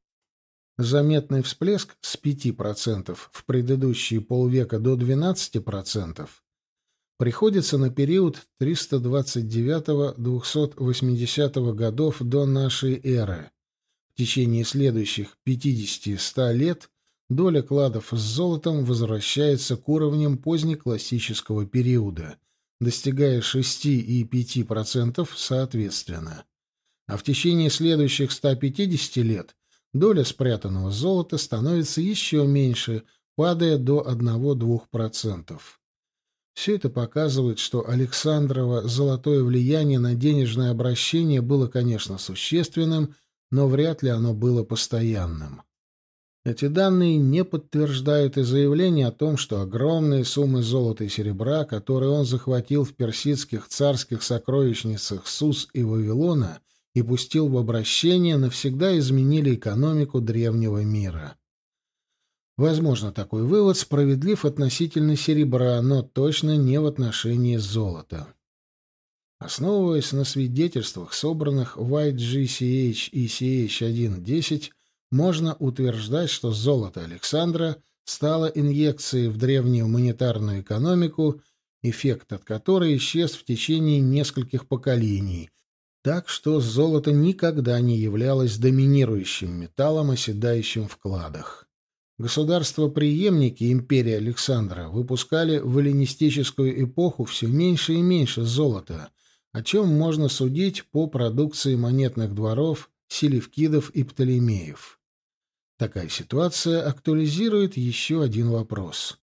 Заметный всплеск с 5% в предыдущие полвека до 12% приходится на период 329-280 годов до нашей эры. В течение следующих 50-100 лет доля кладов с золотом возвращается к уровням позднеклассического периода, достигая 6 и 5% соответственно. А в течение следующих 150 лет доля спрятанного золота становится еще меньше, падая до 1-2%. Все это показывает, что Александрово золотое влияние на денежное обращение было, конечно, существенным, но вряд ли оно было постоянным. Эти данные не подтверждают и заявление о том, что огромные суммы золота и серебра, которые он захватил в персидских царских сокровищницах Сус и Вавилона и пустил в обращение, навсегда изменили экономику древнего мира. Возможно, такой вывод справедлив относительно серебра, но точно не в отношении золота. Основываясь на свидетельствах, собранных в IGCH и CH110, можно утверждать, что золото Александра стало инъекцией в древнюю монетарную экономику, эффект от которой исчез в течение нескольких поколений, так что золото никогда не являлось доминирующим металлом, оседающим в кладах. Государства-преемники империи Александра выпускали в эллинистическую эпоху все меньше и меньше золота, о чем можно судить по продукции монетных дворов, селевкидов и птолемеев. Такая ситуация актуализирует еще один вопрос.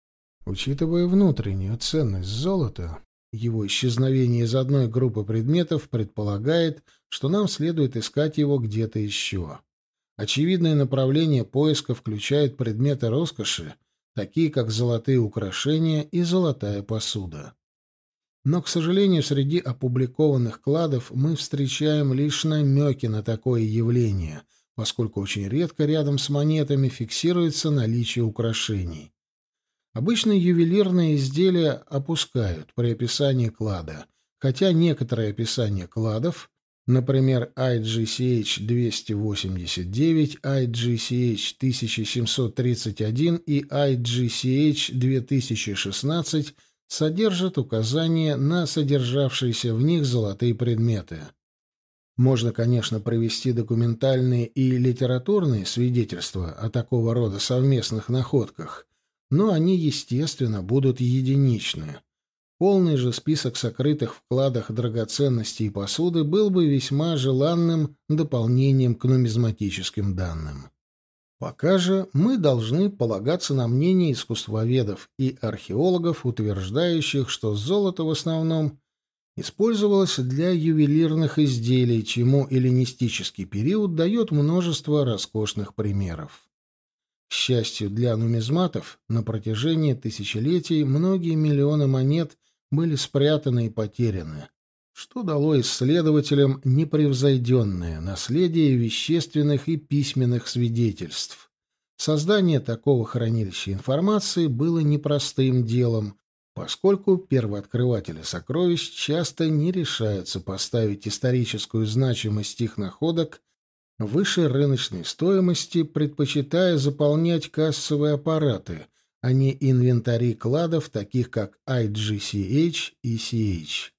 Учитывая внутреннюю ценность золота, его исчезновение из одной группы предметов предполагает, что нам следует искать его где-то еще. Очевидное направление поиска включает предметы роскоши, такие как золотые украшения и золотая посуда. Но, к сожалению, среди опубликованных кладов мы встречаем лишь намеки на такое явление, поскольку очень редко рядом с монетами фиксируется наличие украшений. Обычно ювелирные изделия опускают при описании клада, хотя некоторые описания кладов Например, IGCH-289, IGCH-1731 и IGCH-2016 содержат указания на содержавшиеся в них золотые предметы. Можно, конечно, провести документальные и литературные свидетельства о такого рода совместных находках, но они, естественно, будут единичны. Полный же список сокрытых в кладах драгоценностей и посуды был бы весьма желанным дополнением к нумизматическим данным. Пока же мы должны полагаться на мнение искусствоведов и археологов, утверждающих, что золото в основном использовалось для ювелирных изделий, чему эллинистический период дает множество роскошных примеров. К счастью для нумизматов, на протяжении тысячелетий многие миллионы монет – были спрятаны и потеряны, что дало исследователям непревзойденное наследие вещественных и письменных свидетельств. Создание такого хранилища информации было непростым делом, поскольку первооткрыватели сокровищ часто не решаются поставить историческую значимость их находок выше рыночной стоимости, предпочитая заполнять кассовые аппараты, а не инвентари кладов, таких как IGCH и CH.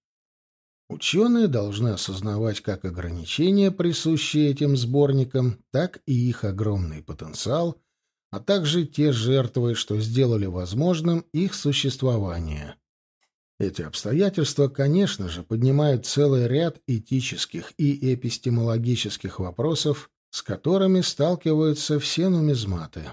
Ученые должны осознавать как ограничения, присущие этим сборникам, так и их огромный потенциал, а также те жертвы, что сделали возможным их существование. Эти обстоятельства, конечно же, поднимают целый ряд этических и эпистемологических вопросов, с которыми сталкиваются все нумизматы.